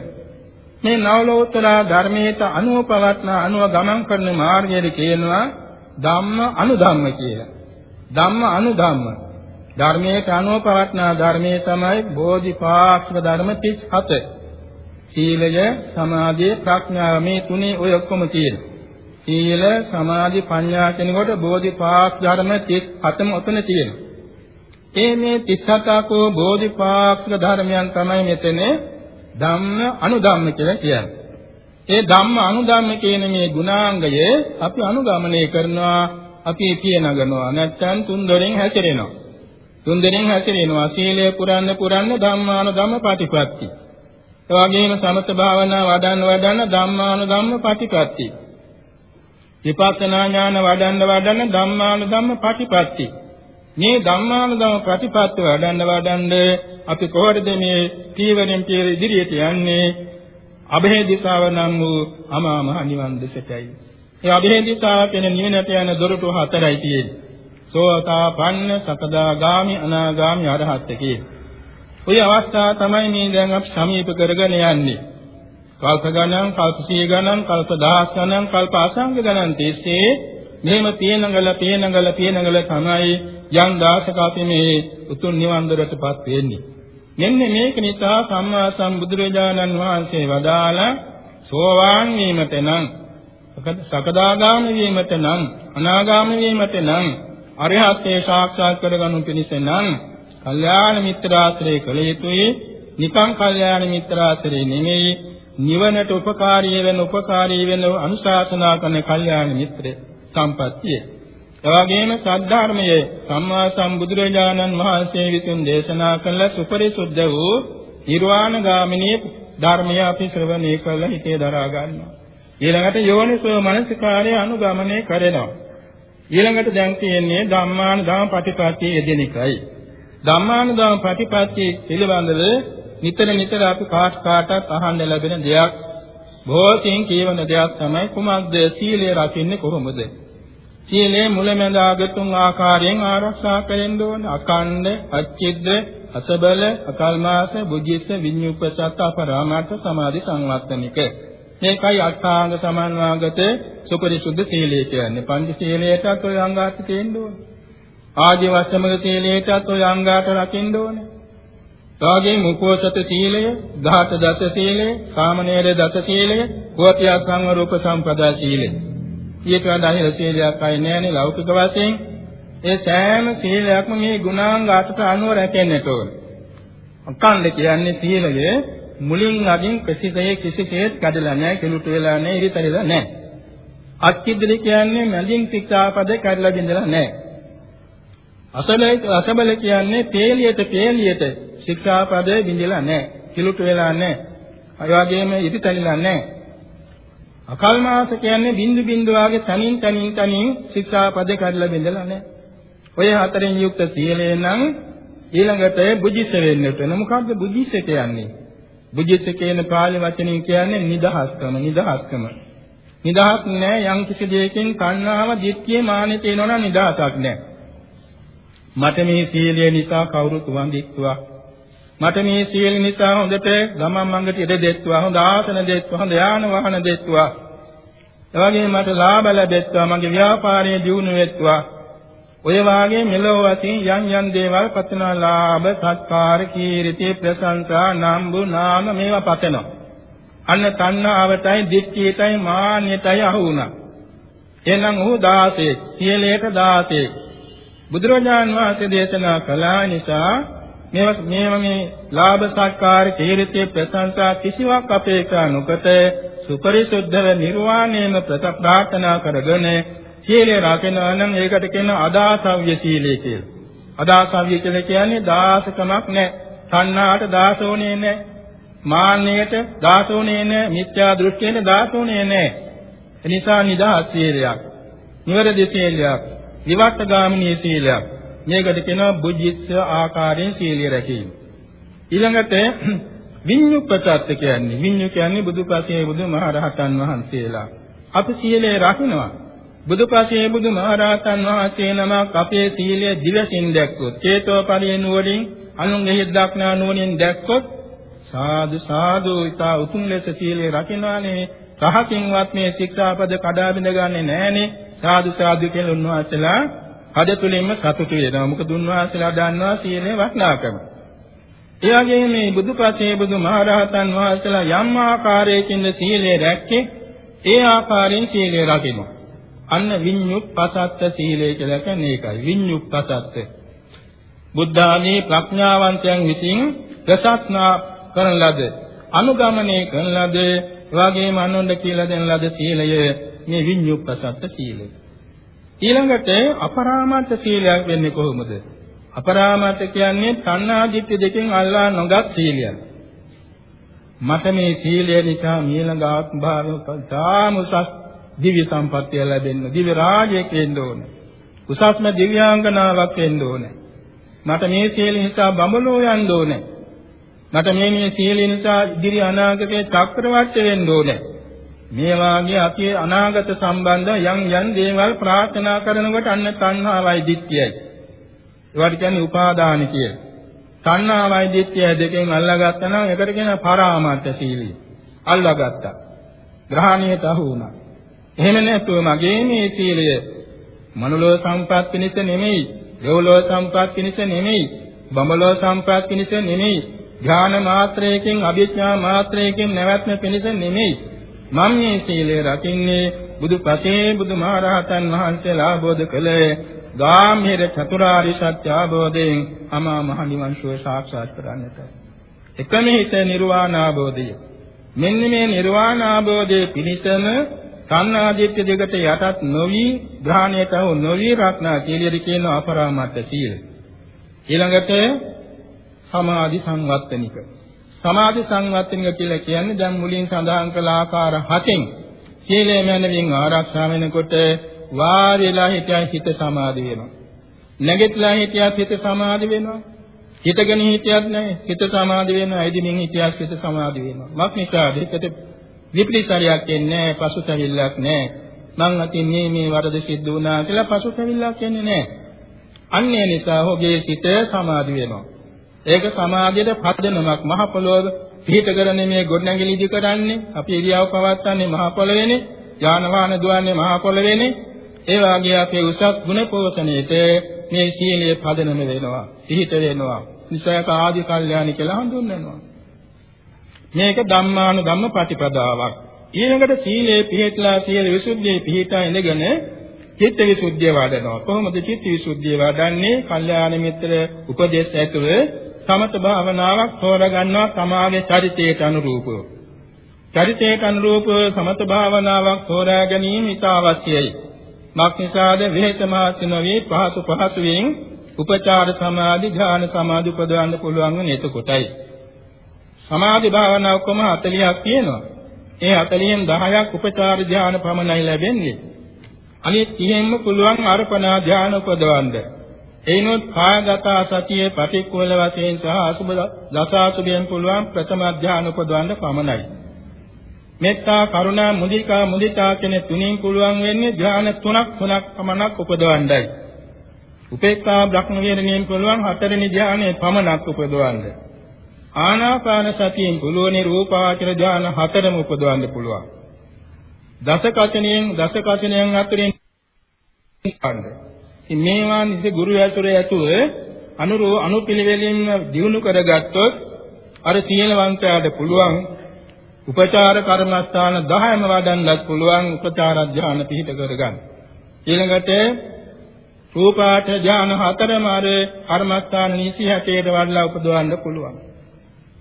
S2: මේ නවලෝතුරා ධර්මයට අනුව පවත්න අනුව ගමන් කරන මාර්ගයද කියනවා ධම්ම අනුධම්ම කියලා. ධම්ම අනුධම්ම. ධර්මයට අනුව පවත්න ධර්මයේ තමයි බෝධිපාක්ෂික ධර්ම 37. සීලය, සමාධිය, ප්‍රඥාව මේ තුනේ ඔය ඔක්කොම තියෙනවා. සීල, සමාධි, ප්‍රඥා කෙනෙකුට බෝධිපාක් ධර්ම 37ම ඔතන තියෙනවා. ඒ මේ 37ක බෝධිපාක්ෂික ධර්මයන් තමයි මෙතන ධම්ම අනුධම්ම කියලා කියන්නේ. ඒ ධම්ම අනුධම්ම කියන මේ ගුණාංගය අපි අනුගමනය කරනවා අපි පියනගනවා නැත්නම් තුන් දොරෙන් හැසිරෙනවා. තුන් දොරෙන් හැසිරෙනවා සීලය පුරන්න පුරන්න ධම්මානුධම්ම ප්‍රතිපatti. ඒ වගේම සමත භාවනා වඩන්න වඩන්න ධම්මානුධම්ම ප්‍රතිපatti. විපස්සනා ඥාන වඩන්න වඩන්න ධම්මානුධම්ම ප්‍රතිපatti. මේ ධම්මානුධම්ම ප්‍රතිපatti වඩන්න වඩන්න අපි කොහොමද මේ පීවරෙන් පීර ඉදිරියට යන්නේ? අභේ දිසාව නම් වූ අමා මහ නිවන් දෙසටයි. ඒ අභේ දිසාව කියන නිවනට යන දොරටු හතරයි තියෙන්නේ. සෝතාපන්න, සකදාගාමි, අනාගාමි, අරහත් කියන. ওই අවස්ථාව තමයි මේ දැන් අපි සමීප කරගෙන යන්නේ. කල්ප ගණන්, කල්ප සිය ගණන්, කල්ප දහස් ගණන්, කල්ප අසංඛ ගණන් තිස්සේ මෙහෙම පියනගල පියනගල පියනගල තමයි යම් දාසක අපි මේ උතුම් නිවන් දොරටපත් වෙන්නේ. මෙන්න මේක නිසා සම්මා සම්බුදුරජාණන් වහන්සේ වදාලා සෝවාන් වීමට නම් සකදාගාමී වීමට නම් අනාගාමී වීමට නම් අරිහත්ත්වේ සාක්ෂාත් කරගනු පිණිස නම් කල්යාණ මිත්‍රාශ්‍රය කළ යුතුයි. නිකං කල්යාණ මිත්‍රාශ්‍රය නෙමෙයි නිවනට උපකාරී වෙන උපකාරී වෙන අනුශාසනා කරන කල්යාණ මිත්‍ර සම්පත්තිය. එවැගේම සද්ධර්මයේ සම්මා සම්බුදුරජාණන් වහන්සේ විසින් දේශනා කළ සුපරිසුද්ධ වූ ඊර්වාණගාමිනී ධර්මය අපි ශ්‍රවණය කළ හිතේ දරා ගන්නවා. ඊළඟට යෝනිසෝ මනසිකාරය අනුගමනය කරනවා. ඊළඟට දැන් තියෙන්නේ ධම්මාන ධම්ම ප්‍රතිපත්තිය යෙදෙන එකයි. ධම්මානුදාන ප්‍රතිපත්තිය පිළිබඳව නිතර නිතර අපි කාට කාටත් අහන්න ලැබෙන දෙයක් බොහෝසින් කියවන දෙයක් තමයි කුමක්ද සීලය රකින්නේ කොහොමද? සීලය මුලැමැද ආගතුන් ආකාරයෙන් ආරක්ෂා කරෙන්න ඕන. අකණ්ඩ අච්චිද්ද අසබල අකල්මාස බුද්ධිස්ස විඤ්ඤුප්පසත් අපරාමර්ථ සමාධි සංවත්තනික. මේකයි අට්ඨාංග සමන්වාගත සුපරිසුද්ධ සීලය කියන්නේ පංච සීලයටත් ඔය අංගාත් තියෙන්න ඕනේ ආදි වස්තමක සීලයටත් ඔය අංගාට රකින්න ඕනේ. තාගේ මුකෝසත සීලය, ධාත දස සීලය, සාමනීර දස සීලය, කෝටිය සංවරූප සම්පදා සීලය. ඊට වඩා ඉහළ සීලයක් අය නෑනේ ලෞකික වශයෙන්. ඒ සෑම සීලයක්ම මේ ගුණාංග අටට අනුව රැකෙන්නට ඕනේ. අකණ්ඩ කියන්නේ සීලය මුලින් අගින් කිසිසේ කිසිසේත් කඩලා නැහැ, කිලුට වෙලා නැහැ, ඉරිතරිලා නැහැ. අත්කිද්දලි කියන්නේ මැදින් ශික්ෂාපද කඩලා බින්දලා නැහැ. අසලයි අසබල කියන්නේ පේලියට පේලියට ශික්ෂාපදේ බිඳිලා නැහැ. කිලුට වෙලා නැහැ. අය වගේම ඉදිතලිලා නැහැ. අකල්මාස කියන්නේ බින්දු බින්දු වාගේ තනින් තනින් තනින් ශික්ෂාපදේ කඩලා බිඳලා නැහැ. ඔය හතරෙන් යුක්ත සීලය නම් ඊළඟට බුද්ධිස වෙන්නට වෙන මොකද්ද බුද්ධිස කියන්නේ? බුජිස කියන පාලි වචනේ කියන්නේ නිදහස්කම නිදහස්කම. නිදහස් නෑ යම් කිසි දෙයකින් කන්නාව දිට්ඨියේ මානෙ තේනවනම් නිදහසක් නෑ. මට මේ සීලය නිසා කවුරුත් වඳිත්වා. මට මේ සීල නිසා හොඳට ගමන් මඟට ඉඩ දෙත්වා, හොඳ ආසන දෙත්වා, හොඳ යාන වාහන දෙත්වා. එවැගේම මට ලාභ ලැබෙත්වා, මගේ ව්‍යාපාරයේ දියුණුව වෙත්වා. ඔය වාගේ මෙලොව වශයෙන් යම් යම් දේවල් පතන ලාභ සත්කාර කීර්ති ප්‍රශංසා නම්බු නාම මේවා පතනවා. අන්න තණ්හාවටයි දික්කියටයි මාන්නයටයි අහු වුණා. එහෙනම් ඔහු 16 සියලේට 16 බුදුරජාන් වහන්සේ දේශනා කළා නිසා මේව මේව මේ ලාභ සත්කාර කීර්තිය ප්‍රශංසා කිසිවක් අපේක්ෂා නොකොට සුපරිසුද්ධව නිර්වාණයම ප්‍රාර්ථනා කරගෙන සීලය රකිනවා නම් ඒකට කියන අදාසව්‍ය සීලය කියලා. අදාසව්‍ය කියලා කියන්නේ දාසකමක් නැහැ. තණ්හාට දාසෝනේ නැහැ. මාන්නයට දාසෝනේ නැහැ. මිත්‍යා දෘෂ්ටියට දාසෝනේ නැහැ. එනිසා නිදහස් සීලයක්. නිවැරදි සීලයක්. විවට්ටගාමිනී සීලයක්. මේකට කියනවා බුද්ධිස්ස ආකාරයෙන් සීලිය රැකීම. ඊළඟට විඤ්ඤුප්පසත්ත්‍ය කියන්නේ විඤ්ඤු කියන්නේ බුදුපසේ බුදුමහරහතන් වහන්සේලා. අපි සීලය රකින්නවා. බුදුපසේ බුදුමහරහතන් වහන්සේ නමක් අපේ සීලය දිවසින් දැක්කොත්, චේතෝපරිය නුවණින් අනුන්ගේ දක්නා නුවණින් දැක්කොත් සාදු සාදු ඊට උතුම් ලෙස සීලය රකින්නානේ රහසින්වත් මේ ශික්ෂාපද කඩා බිඳ ගන්නෙ නෑනේ සාදු සාදු කියලා උන්වහන්සේලා හද තුලින්ම සතුටු වෙනවා. මොකද උන්වහන්සේලා දන්නවා සීලේ වටිනාකම. ඒ වගේම මේ බුදුපසේ බුදුමහරහතන් වහන්සේලා යම් ආකාරයකින් සීලය රැක්කේ ඒ ආකාරයෙන් සීලය රකිනවා. අන්න විඤ්ඤුප්පසත්ත සීලය කියලා කියන්නේ ඒකයි. විඤ්ඤුප්පසත්ත. බුද්ධ ආදී ප්‍රඥාවන්තයන් විසින් ප්‍රසස්නා කරන ලද අනුගමනය කරන ලද එවාගේම අනුන්ද කියලා දෙන ලද සීලය මේ විඤ්ඤුප්පසත්ත සීලය. ඊළඟට අපරාමත්ත සීලයක් වෙන්නේ කොහොමද? අපරාමත්ත කියන්නේ තණ්හාදිත්‍ය දෙකෙන් අල්ලා නොගත් සීලයක්. මට මේ සීලය නිසා ඊළඟ ආත්ම භාවයක තාමුසක් දිව්‍ය සම්පත්තිය ලැබෙන්න, දිව්‍ය රාජ්‍යයක් වෙන්න ඕන. උසස්ම දිව්‍යාංගනාවක් වෙන්න ඕන. මට මේ සීලය නිසා බඹලෝ යන්න ඕනේ. මට මේ මේ සීලය නිසා ඉදිරි අනාගතයේ චක්‍රවර්ති වෙන්න ඕනේ. මේ වාගේ අපි අනාගත සම්බන්ධ යම් යම් දේවල් ප්‍රාර්ථනා කරනකොට අන්න තණ්හාවයි දිට්ඨියයි. ඒවට කියන්නේ උපාදාන කිය. තණ්හාවයි දිට්ඨිය දෙකෙන් අල්ලාගත්තා නම් ඒකට කියන පරාමාර්ථ සීලී. අල්ලාගත්තා. ග්‍රහණයට අහු වුණා. එහෙම නැතුව මගේ මේ සීලය මනුලෝ සම්පත් පිණිස නෙමෙයි, දෙව්ලෝ සම්පත් පිණිස නෙමෙයි, බඹලෝ සම්පත් පිණිස නෙමෙයි, ඥාන මාත්‍රයකින් අභිඥා මාත්‍රයකින් නැවැත්ම පිණිස නෙමෙයි. මම මේ සීලය රකින්නේ බුදුපසේ බුදුමහරහතන් වහන්සේලා ආબોධ කළ ගාම්භීර චතුරාර්ය සත්‍ය අවබෝධයෙන් අමා මහ නිවන් සුව සාක්ෂාත් කරගන්නට. එකම හිත නිර්වාණ අවබෝධය. මෙන්න මේ නිර්වාණ අවබෝධයේ පිණිසම කන්නාදිත්‍ය දෙකට යටත් නොවි ග්‍රහණයට හෝ නොවි රත්නා සීලියද කියන අපරාමත්ත සීල. ඊළඟට සමාධි සංවත්තනික සමාධි සංවත්තනික කියලා කියන්නේ දැන් මුලින් සඳහන් කළ ආකාර හතෙන් සීලය මැනවින් ආරක්ෂා වෙනකොට වාරිලා හිටියන් හිත සමාධි වෙනවා. නැගිටලා හිටියත් හිත සමාධි වෙනවා. හිතගෙන හිටියත් නැහැ හිත සමාධි වෙනවා. ඇදිමින් හිටියත් හිත සමාධි වෙනවා. මක් නිසාද? හිතට විපරිසරයක් එන්නේ නැහැ, පසුතැවිල්ලක් නැහැ. මං අතින් මේ මේ වරද සිද්ධ වුණා කියලා පසුතැවිල්ලක් එන්නේ නැහැ. අන්නේ නිසා ඔහුගේ සිත සමාධි වෙනවා. ඒක සමාධියට පදනමක් මහ පොළොව පිහිට කරන මේ ගොඩනැගිලි ඉදි කරන්නේ අපි ඉරියව් පවත්වන්නේ මහ පොළොවේනේ යාන වාහන දුවන්නේ මහ පොළොවේනේ ඒ වාගේ අපේ උසස් ගුණ පෝෂණයට මේ සීලය පදනම වෙනවා පිහිට වෙනවා නිසයක ආදි කල්යාණි කියලා හඳුන්වනවා මේක ධම්මානු ධම්ම ප්‍රතිපදාවක් ඊළඟට සීලේ පිහිටලා සීල විසුද්ධියේ පිහිටා ඉඳගෙන චිත්ත විසුද්ධිය වඩනවා කොහොමද චිත්ත විසුද්ධිය වඩන්නේ කල්යාණ මිත්‍ර උපදේශ ඇතුව සමත භාවනාවක් තෝරගන්නවා තමාගේ චරිතයට අනුරූපව. චරිතයට අනුරූපව සමත භාවනාවක් තෝරා ගැනීම ඉතා අවශ්‍යයි. මක්නිසාද විහෙත මාසිනවේ පහසු පහසුවෙන් උපචාර සමාධි ධ්‍යාන සමාධි උපදවන්න පුළුවන් වෙන එතකොටයි. සමාධි භාවනා ඔක්කොම 40ක් තියෙනවා. ඒ 40න් 10ක් උපචාර ධානය පමණයි ලැබෙන්නේ. අනිත් 30න්ම පුළුවන් අර්පණා ධානය උපදවන්න. එිනොත් කායගත සතිය ප්‍රතික්‍රල වශයෙන් සහ අසුබ දසාසුබයෙන් පුළුවන් ප්‍රථම ධානය උපදවන්න පමණයි. මෙත්තා කරුණා මුදිතා මුදිතා කියන තුنين පුළුවන් වෙන්නේ ධානය තුනක් තුනක් පමණක් උපදවන්නයි. උපේක්ෂා බ්‍රහ්ම වේරණයෙන් පුළුවන් හතරෙනි ධානයේ පමණක් උපදවන්නයි. ආනාපාන සතියෙන් පුළුවන් රූපාචර ධාන හතරම උපදවන්න පුළුවන්. දස කචනයෙන් දස කචනයෙන් අතරින් ගන්න. ඉතින් මේවා නිසි ගුරු ඇසුරේ ඇතුව අනුරෝ අනුපිළිවෙලින් දිනු කරගත්තොත් අර සීලවන්තයාට පුළුවන් උපචාර කර්මස්ථාන 10ම වඩන්නත් පුළුවන් උපචාර ධ්‍යාන පිහිට කරගන්න. ඊළඟට රූපාට ඥාන හතරම අර කර්මස්ථාන නිසි හැටේට වඩලා උපදවන්න පුළුවන්.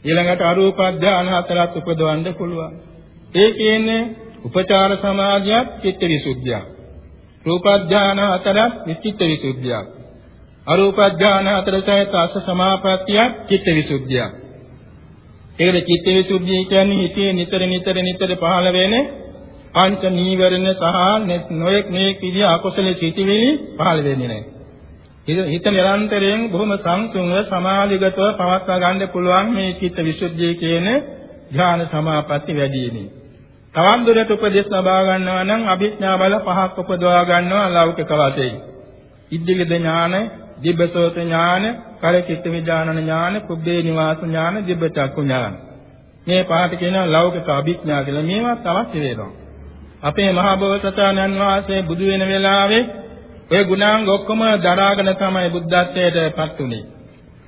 S2: ඊළඟට අරූප ඥාන හතරක් උපදවන්න පුළුවන්. ඒ කියන්නේ උපචාර සමාධියක් චිත්ත විසුද්ධියක්. රූප ඥාන හතරක් විචිත්ත විසුද්ධියක්. අරූප ඥාන හතර සහිත අස සමාපත්තියක් චිත්ත විසුද්ධියක්. ඒකද චිත්ත විසුද්ධිය කියන්නේ හිතේ නිතර නිතර නිතර පහළ වෙන පංච නීවරණ සහ නොයෙක් මේ කිරිය අකුසල සිටිවිලි පහළ වෙන්නේ නැහැ. හිත නිරන්තරයෙන් බොහොම සංසුන්ව සමාධිගතව පවත්වා ගන්න පුළුවන් මේ චිත්ත විසුද්ධිය කියන ඥාන සමාපatti වැඩිීමේ. තවන් දුරට උපදේශ ලබා ගන්නවා නම් අභිඥා බල පහක් උපදවා ගන්නවා ලෞකික වශයෙන්. ඉද්ධිගද ඥාන, දිබ්බසෝත ඥාන, කලකිට විඥාන ඥාන, කුබ්බේ නිවාස ඥාන, දිබ්බචක්කු ඥාන. මේ පහට කියනවා ලෞකික අභිඥා කියලා. මේවත් අවශ්‍ය වෙනවා. අපේ මහා බෝසතාණන් වහන්සේ බුදු වෙන වෙලාවේ ඒ ගුණාංග ඔක්කොම දරාගෙන තමයි බුද්ධත්වයට පත් උනේ.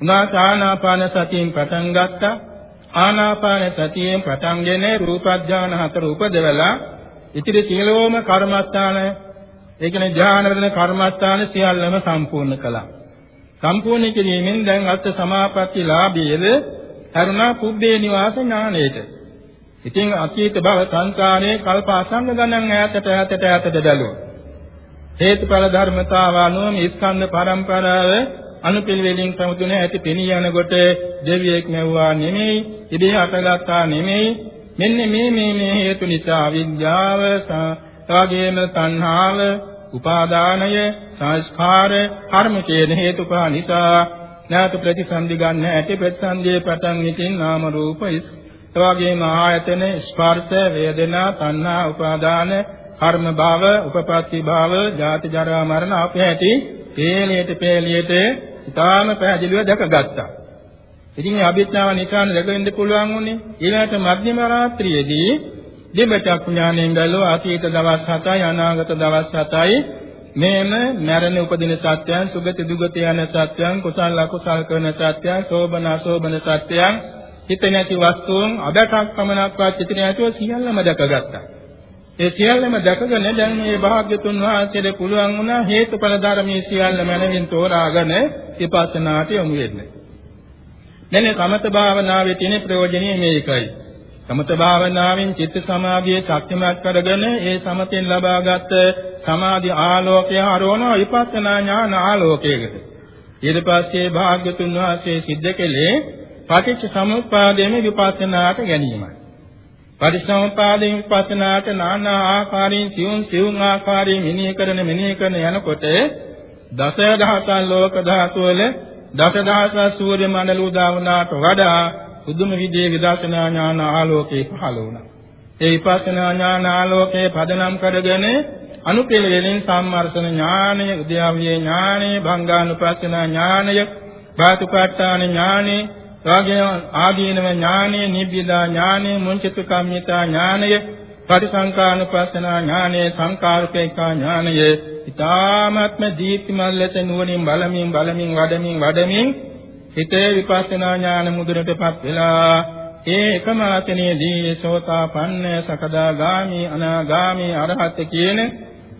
S2: උන්වහන්සේ ආනාපාන සතියෙන් පටන් ගත්තා. ආනාපාන සතියෙන් පටන්ගෙන රූපඥාන හතර උපදවලා ඉතිරි සියලුම කර්මස්ථාන ඒ කියන්නේ ධ්‍යාන වල කර්මස්ථාන සියල්ලම සම්පූර්ණ කළා. සම්පූර්ණ කිරීමෙන් දැන් අත් සමාපatti ලාභයේද කරුණා කුබ්බේ නිවාස ඥානයේට ඉතින් අතීත භව සංකාරයේ කල්ප අසංග ගණන් ඈතට ඈතට ඈතට බැලුවා. හේතුඵල ධර්මතාව අනුව මේ ස්කන්ධ පරම්පරාව අනුපිළිවෙලින් සමුදුන ඇති පෙනී යනකොට දෙවියෙක් නැවුවා නෙමෙයි, ඉදී හටගත්තා නෙමෙයි. මෙන්න මේ මේ මේ හේතු නිසා විද්‍යාව, සාගේම තණ්හාව, උපාදානය, සංස්කාර, කර්ම කියන හේතුපා නිසා ඥාත ප්‍රතිසන්දි ගන්න ඇති ප්‍රතිසන්දියේ පටන් ඉතින් නාම රූප එවාගේම ආයතන ස්පර්ශ වේදනා තණ්හා උපාදාන කර්ම භව උපපත්ති භව ජාති ජරා මරණ අපේ ඇති පේලියට පේලියට ඊටාම පැහැදිලිව දැකගත්තා. ඉතින් මේ අභිඥාව නිකාන දැකෙන්න පුළුවන් උනේ ඊළඟට මධ්‍යම රාත්‍රියේදී දෙබචක් ඥාණයෙන් බැලුවා අතීත දවස් 7යි අනාගත දවස් 7යි මේම මරණ උපදින සත්‍යයන් සුගති දුගති යන සත්‍යයන් කුසල අකුසල කරන සත්‍යයන් සෝබන අසෝබන සත්‍යයන් හිත නැති වස්තුන් අදටක් පමණක්වත් හිත නැතුව සියල්ලම දැකගත්තා. ඒ සියල්ලම දැකගෙන දැන් මේ භාග්‍යතුන් වහන්සේට පුළුවන් වුණා හේතුඵල ධර්මයේ සියල්ල මනමින් තෝරාගෙන විපස්සනාට යොමු වෙන්න. දැන් සමත භාවනාවේ තියෙන ප්‍රයෝජනීය මේකයි. සමත භාවනාවෙන් චිත්ත සමාධිය ශක්තිමත් කරගෙන ඒ සමතෙන් ලබාගත් සමාධි ආලෝකය හරවන විපස්සනා ඥාන ආලෝකයකට. ඊට පස්සේ භාග්‍යතුන් වහන්සේ සිද්ධ කළේ පටිච්ච සමුප්පාදයෙන් විපස්සනාට ගැනීමයි. පරිසම්පාදයෙන් විපස්සනාට নানা ආකාරයෙන් සියුම් සියුම් ආකාරයෙන් මෙනෙහි කරන මෙනෙහි කරන යනකොට දසදහසක් ලෝක ධාතු වල දසදහසක් සූර්ය මණ්ඩල උදා වුණාට වඩා පුදුම විදිහේ විදර්ශනා ඥාන ආලෝකේ පහළ වුණා. ඒ විපස්සනා ඥාන ආලෝකේ පදනම් කරගෙන අනුපිළිවෙලින් සම්මර්ථන ඥානය, උද්‍යාවිය ඥානය, භංගානුපස්සනා ඥානය, බාතුපට්ඨාන ඥානය රාගය ආදීනව ඥානය, නිබ්බිදා ඥානය, මුංචිත කම්මිතා ඥානය, පරිසංකානුපස්සනා ඥානය, සංකාරූපේකා ඥානය, ඊ타ත්ම දීප්තිමත් ලෙස නුවණින් බලමින් බලමින් වඩමින් වඩමින් හිතේ විපස්සනා ඥාන මුදුරටපත් වෙලා ඒ එකම ආතනයේදී සෝතාපන්න සකදාගාමි අනාගාමි අරහත් කියන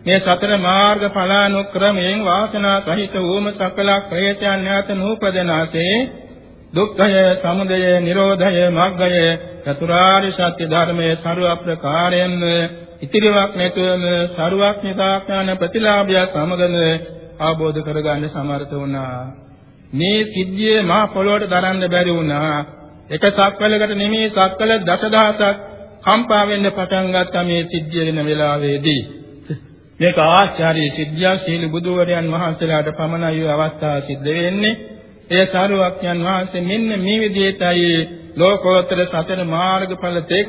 S2: මේ සතර මාර්ග ඵලානුක්‍රමයෙන් වාසනා සහිත වූම සකල ක්ලේශයන් නැත නූපදනාසේ දුක්ඛය, සමුදය, නිරෝධය, මග්ගය චතුරාර්ය සත්‍ය ධර්මයේ ਸਰව ප්‍රකාරයෙන්ම ඉතිරිවක් නැතුවම ਸਰුවක්ඥතා ඥාන ප්‍රතිලාභය සමගම ආબોධ කරගන්න සමර්ථ වුණා. මේ සිද්ධිය මා පොළොවට දරන්න බැරි වුණා. එක සක්වලකට නෙමෙයි සක්වල දසදහසක් කම්පා වෙන්න පටන් ගත්තා මේ සිද්ධිය වෙන වෙලාවේදී. මේක ආචාර්ය සිද්ධිය සීල බුදුවරයන් වහන්සේලාට පමණයි අවස්ථාව සිද්ධ වෙන්නේ. ඒ සාරවත්යන් වහන්සේ මෙන්න මේ විදිහටයි ලෝකෝත්තර සතර මාර්ගඵල තෙක්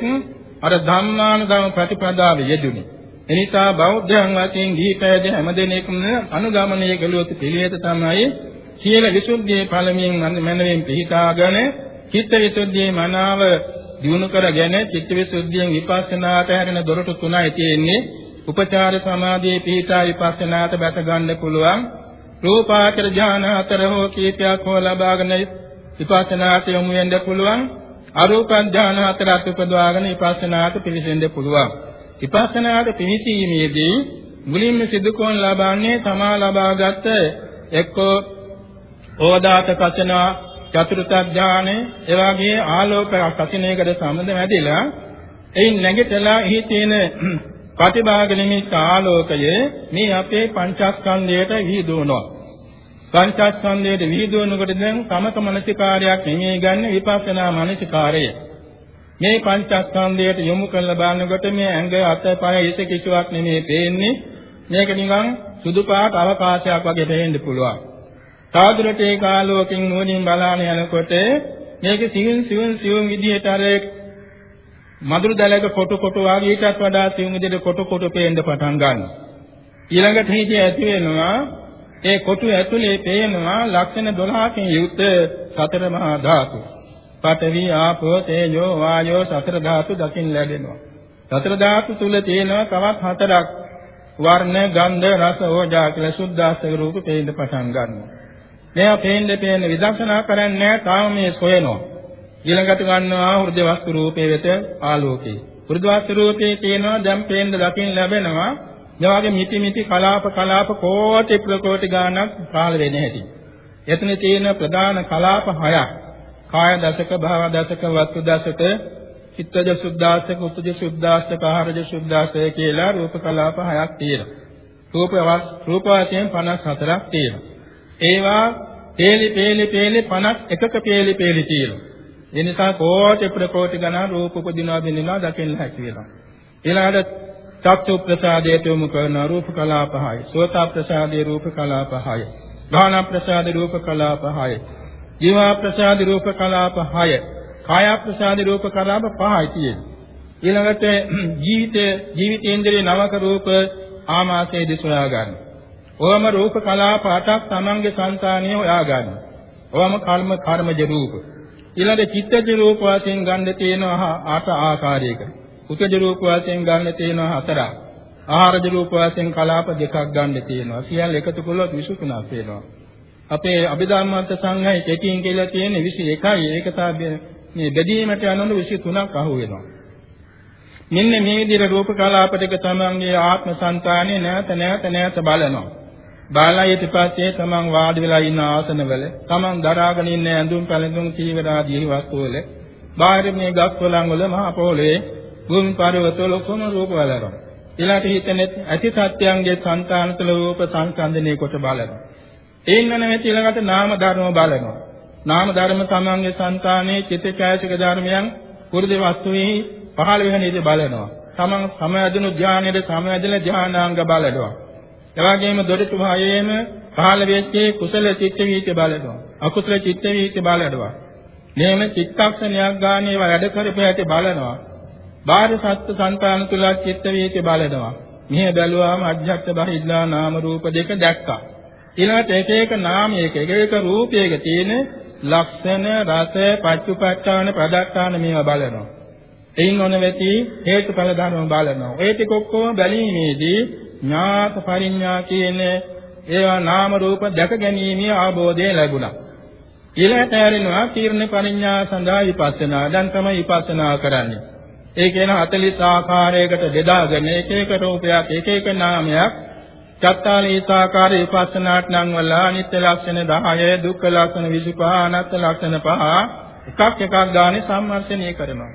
S2: අර ධම්මානුගම ප්‍රතිපදාව යෙදුනේ. එනිසා බෞද්ධයන් වශයෙන් දීපෑද හැමදෙනෙක්ම අනුගමනය කළොත් පිළිවෙත තමයි සීල විසුද්ධියේ ඵලමින් මනමින් පිහිටාගෙන චිත්ත විසුද්ධියේ මනාව දිනු කරගෙන චිත්ත විසුද්ධියෙන් විපස්සනාට හැරෙන දොරටු තුනයි තියෙන්නේ. උපචාර සමාධියේ පිහිටා විපස්සනාට බැස ගන්න පුළුවන්. රූපාචර ඥාන හතර හෝ කීපයක් හෝ ලබාගෙන විපස්සනාට යොමු වෙන්න පුළුවන්. අරූප ඥාන හතරක් උපදවාගෙන විපස්සනාට පිවිසෙන්න පුළුවන්. විපස්සනාට පිවිසීමේදී මුලින්ම සිදු කරන ලබන්නේ තමා ලබාගත් එක්කෝ ඕදාත කචන චතුර්ථ ඥානෙ එවාගේ ආලෝක කසිනයකට සම්බන්ධ වැඩිලා එයින් නැගිටලා එහි තියෙන ප්‍රතිභාග නිමිත්ත ආලෝකය මේ අපේ පංචස්කන්ධයට විහිදුවනවා. පංචස්කන්ධයට විහිදුවනකොට දැන් සමත මනසිකාරයක් නෙමෙයි ගන්න විපස්සනා මනසිකාරය. මේ පංචස්කන්ධයට යොමු කරලා බලනකොට මේ ඇඟ අත පය ඉස කිසිවක් නෙමෙයි පේන්නේ. මේක නිකන් සුදු පාට අවකාශයක් වගේ පේන්න පුළුවන්. තාදුරට ඒ කාලෝකින් නුවණින් බලාන යනකොට මේක සිවුන් සිවුන් සිවුන් විදිහට අර මధుර දැලක කොට කොට වාගේ ඊටත් වඩා සිවුම් විදිහට කොට කොට පේන්න පටන් ගන්නවා. ඊළඟට හිතේ ඇති වෙනවා ඒ කොටු ඇතුලේ පේනවා ලක්ෂණ 12කින් යුක්ත සතර මහා ධාතු. පඨවි ආපෝ තේජෝ වායෝ සතර ධාතු දකින් ලැබෙනවා. සතර ධාතු තුල තියෙනවා තවත් හතරක්. වර්ණ, ගන්ධ, රස, ඕජා කියලා සුද්ධාස්තක රූප පේන්න පටන් ගන්නවා. මෙයා පේන්න පේන්න විදර්ශනා කරන්නේ නැහැ තාම මේ සොයනවා. ඊළඟට ගන්නවා හෘද වස්තු රූපේ වෙත ආලෝකේ. හෘද වස්තු රූපේ තියෙනවා දැන් පේන්න දකින්න ලැබෙනවා. මේ වගේ මිටි මිටි කලාප කලාප කෝටි ප්‍රකෝටි ගාණක් පහළ වෙන හැටි. එතන තියෙන ප්‍රධාන කලාප හයක්. කාය දශක, භාව දශක, වස්තු දශක, චිත්තජ සුද්ධාස්තක, උත්තජ සුද්ධාස්තක, ආහාරජ සුද්ධාස්තක කියලා රූප කලාප හයක් තියෙනවා. රූප රූප වශයෙන් 54ක් තියෙනවා. ඒවා පේලි පේලි පේලි 51ක පේලි පේලි තියෙනවා. ඒ නිසා කෝටි ප්‍රකෝටි ගණන් රූප උපදිනවා බින්දිනවා දකින්න හැකි වෙනවා. ඊළඟට චක්සු ප්‍රසාදයට යොමු කරන රූප කලාපහයි. සෝත ප්‍රසාදයේ රූප කලාපහයි. ගාන ප්‍රසාදයේ රූප කලාපහයි. ජීවා ප්‍රසාදයේ රූප කලාපහයි. කාය ප්‍රසාදයේ රූප කලාප පහයි තියෙනවා. ඊළඟට ජීවිතේ ජීවිතේන්ද්‍රයේ නවක රූප ආමාශයේ දිසොයා ගන්න. ඕම රූප කලාප අටක් තමන්ගේ సంతානිය හොයා ගන්න. ඕම කර්ම කර්මජ රූප. ඊළඟ චිත්තජ රූප වශයෙන් ගන්න තියෙනවා අට ආකාරයක. උතජ රූප වශයෙන් ගන්න තියෙනවා හතරක්. ආහාරජ රූප වශයෙන් කලාප දෙකක් ගන්න තියෙනවා. සියල්ල එකතු කළොත් 23ක් වෙනවා. අපේ අභිධර්මාන්ත සංඝයේ කෙටියෙන් කියලා තියෙන 21යි. ඒක තමයි මේ බෙදීමට යනොත් 23ක් අහු වෙනවා. මෙන්න මේ විදිහට රූප කලාප දෙක තමන්ගේ ආත්ම సంతානේ නැවත නැවත නැවත බලනවා. බාලා ඊට පස්සේ තමන් වාඩි වෙලා ඉන්න ආසනවල තමන් දරාගෙන ඉන්න ඇඳුම් පැළඳුම් සීවර ආදී වස්තුවල බාහිර මේ ගස් වලන් වල මහ පොළවේ භූමි පර්වතවල කොම රූප බලනවා. ඊළාට හිතෙනෙත් ඇති සත්‍යයන්ගේ సంతාන තුළ රූප සංසන්දනයේ කොට බලනවා. එින්න නැති ඊළඟට නාම ධර්ම බලනවා. නාම ධර්ම තමන්ගේ సంతානයේ චිත්තචෛසික ධර්මයන් කුරුදේ වස්තුවේ පහළ වෙන ඉඳ බලනවා. තමන් සමයදුණු ධානයේ සමයදල ධානාංග බලනවා. එවාගෙම දොරටු හයේම පහළ වෙච්ච කුසල චිත්ත වීති බලනවා. අකුසල චිත්ත වීති බලනවා. මෙහෙම චිත්තක්ෂණයක් ගානේ වැඩ කරපෑටි බලනවා. බාහිර සත්ත්ව సంతාන තුල චිත්ත වීති බලනවා. මෙහෙ බැලුවාම අධ්‍යාත්ම බහිද්ලා නාම රූප දෙක දැක්කා. ඊළඟට එක එක නාමයක එක එක රූපයක තියෙන ලක්ෂණ රස පච්චුපට්ඨාන ප්‍රදත්තාන මේවා බලනවා. එයින් ඔන වෙති හේතුඵල ධර්ම බලනවා. ඒ ටික ඔක්කොම බැලීමේදී ඥාත පරිඥා කියන ඒවා නාම රූප දැක ගැනීමේ ආબોධය ලැබුණා. ඊළඟට ඇරෙනවා තීර්ණ පරිඥා සඳහා විපස්සනා. දැන් තමයි විපස්සනා කරන්නේ. ඒ කියන 40 ආකාරයකට බෙදාගෙන එක එක රූපයක් එක එක නාමයක් චත්තාලීස ආකාර විපස්සනාට නම් වල අනිත්‍ය ලක්ෂණ 10 දුක්ඛ ලක්ෂණ 25 අනාත්ම ලක්ෂණ 5 එකක් එකක් ගානේ සම්මර්ෂණය කරනවා.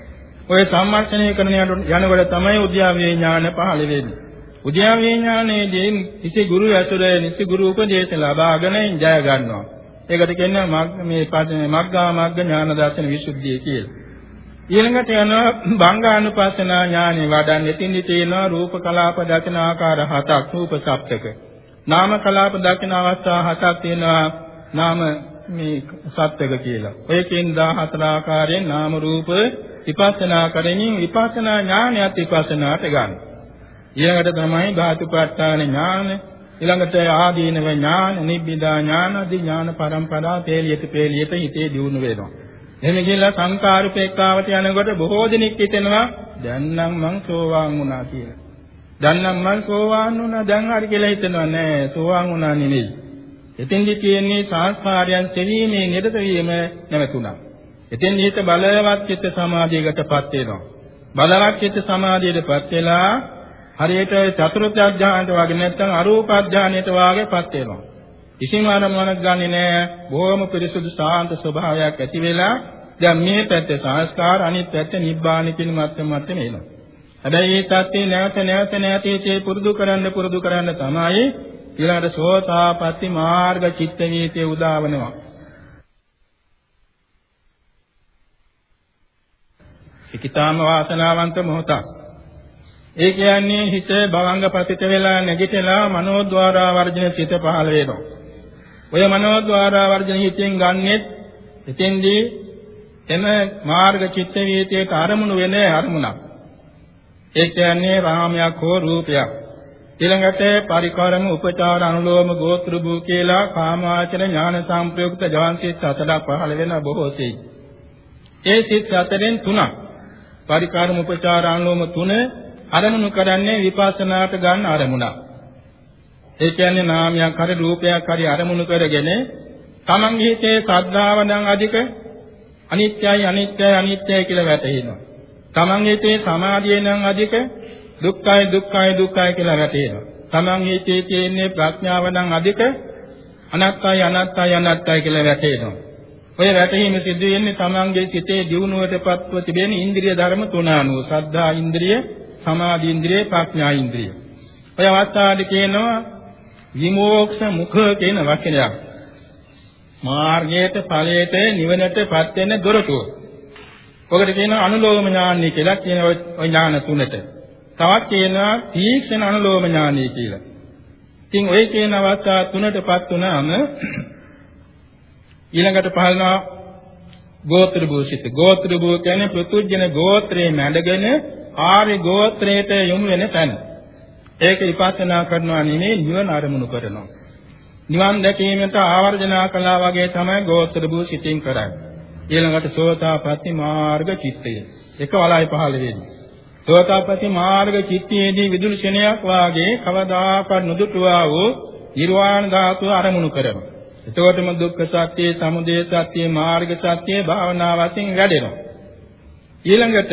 S2: ඔය සම්මර්ෂණය කරන යනකොට තමයි උද්‍යාවේ ඥාන පහළ වෙන්නේ. උද්‍යාවේ ඥානයේදී කිසි ගුරු ඇසුරේ නිසි ගුරු උපදේශ ලබාගෙන ජය ගන්නවා. ඒකට කියන්නේ මේ මග්ගා මග්ග ඥාන දර්ශන විසුද්ධිය කියලා. ඊළඟට යනවා බංගානුපස්සනා ඥානෙ වඩන්න. එතින්දි තියෙනවා රූප කලාප දකින ආකාර හතක් රූප සප්තක. නාම කලාප දකින අවස්ථා හතක් තියෙනවා නාම මේ සත්‍යක කියලා. ඔයකින් 14 ආකාරයෙන් නාම රූප විපස්සනා කරමින් විපස්සනා ඥානයත් විපස්සනාට ගන්නවා. ඊළඟට තමයි ධාතුපට්ඨාන ඥාන ඊළඟට ආදීනව ඥාන නිබ්බිදා ඥාන ආදී ඥාන පරම්පරා පේලියට පේලියට හිතේ දියුණු වෙනවා. එහෙම කියලා සංකාරුපේක්ඛාවට යනකොට බොහෝ දෙනෙක් හිතෙනවා දැන් නම් මං සෝවාන් වුණා කියලා. දැන් නම් මං සෝවාන් වුණා දැන් හරි කියලා හිතනවා. නෑ සෝවාන් වුණා නෙමෙයි. එතෙන්දි තියෙන්නේ සංස්කාරයන් සෙවීමේ නිරත වීම නැවතුණා. එතෙන් හිත බලවත් චිත්ත සමාධියකටපත් වෙනවා. බලවත් චිත්ත සමාධියටපත් වෙලා හරියට චතුර්ථ ඥානයට වගේ නැත්නම් අරූප ඥානයට වාගේපත් වෙනවා. කිසිම අරමුණක් ගන්නෙ නෑ. බොහොම පිරිසුදු සාන්ත ස්වභාවයක් ඇති වෙලා දැන් මේ පැත්තේ සංස්කාර අනිත් පැත්තේ නිබ්බාන කියන මට්ටම මට්ටම එනවා. හැබැයි මේ தත්ත්වේ නැවත නැවත නැවත හිතේ පුරුදු කරන්න පුරුදු කරන්න තමයි ඊළඟට සෝතාපට්ටි මාර්ග චිත්ත වීතිය උදාවනවා. ඒකිතාම වාසනාවන්ත මොහොතක්. ඒ කියන්නේ හිත භවංග පතිත වෙලා නැගිටලා මනෝද්වාරා වර්ජන සිත පහළ වෙනවා. ඔය මනෝද්වාරා වර්ජන හිතෙන් ගන්නෙත් එතෙන්දී එම මාර්ග චිත්ත වීතියට අරමුණු වෙන අරමුණක්. ඒ කියන්නේ රාමයක් හෝ රූපයක්. ඊළඟට පරිකාරම උපචාර අනුලෝම ගෝත්‍ර භූ කියලා කාමාචර ඥාන සම්ප්‍රයුක්ත ජවන්සිත හතරක් පහළ වෙන බොහෝ සෙයි. ඒ සිත් හතරෙන් තුනක් පරිකාරම උපචාර අනුලෝම තුන අරමුණු කරන්නේ විපස්සනාට ගන්න අරමුණක්. ඒ කියන්නේ නාමයක් හරි රූපයක් හරි අරමුණු කරගෙන තමන්ගේ හිතේ ශ්‍රද්ධාව නම් අධික අනිත්‍යයි අනිත්‍යයි අනිත්‍යයි කියලා වැටහෙනවා. තමන්ගේ හිතේ සමාධිය නම් අධික දුක්ඛයි දුක්ඛයි දුක්ඛයි කියලා වැටහෙනවා. තමන්ගේ හිතේ තියෙන ප්‍රඥාව නම් අධික අනත්තයි අනත්තයි අනත්තයි කියලා වැටහෙනවා. ඔය වැටහීම සිදු වෙන්නේ තමන්ගේ සිතේ දියුණුවටපත්ව තිබෙන ඉන්ද්‍රිය ධර්ම තුන අනුව. සද්ධා ඉන්ද්‍රිය, සමාධි ඉන්ද්‍රිය, ප්‍රඥා ඉන්ද්‍රිය. ඔය අවස්ථාවේදී කියනවා විමෝක්ෂ මුඛ කියන වචනයක්. මාර්ගයට ඵලයට නිවනටපත් වෙන දොරටුව. ඔකට කියනවා අනුලෝම ඥානයි කියලා කියන ওই ඥාන තුනට. තවත් කියනවා තීක්ෂණ අනුලෝම ඥානයි කියලා. ඉතින් ওই කියන අවස්ථා තුනටපත් වුණාම ඊළඟට පහළනවා ගෝත්‍ර භූෂිත. ගෝත්‍ර භූ කියන්නේ පෘතුජන ගෝත්‍රයේ මැඩගෙන ආර්ය ගෝත්‍රයට යොමු වෙන තැන. ඒක විපස්සනා කරනවා නෙමෙයි නිවන අරමුණු කරනවා. නිවන් දැකීමට ආවර්ජනා කළා වගේ තමයි ගෝත්‍ර භූෂිතින් කරන්නේ. ඊළඟට සෝතාපට්ටි මාර්ග චිත්තය. එක වලයි පහළ වෙන්නේ. සෝතාපට්ටි මාර්ග චිත්තයේදී විදුලි ශෙනයක් වාගේ කවදාකවත් නොදුටුවා වූ නිර්වාණ ධාතුව අරමුණු කරනවා. එතකොටම දුක්ඛ සත්‍ය, සමුදය සත්‍ය, මාර්ග සත්‍ය භාවනා වශයෙන් වැඩෙනවා. ඊළඟට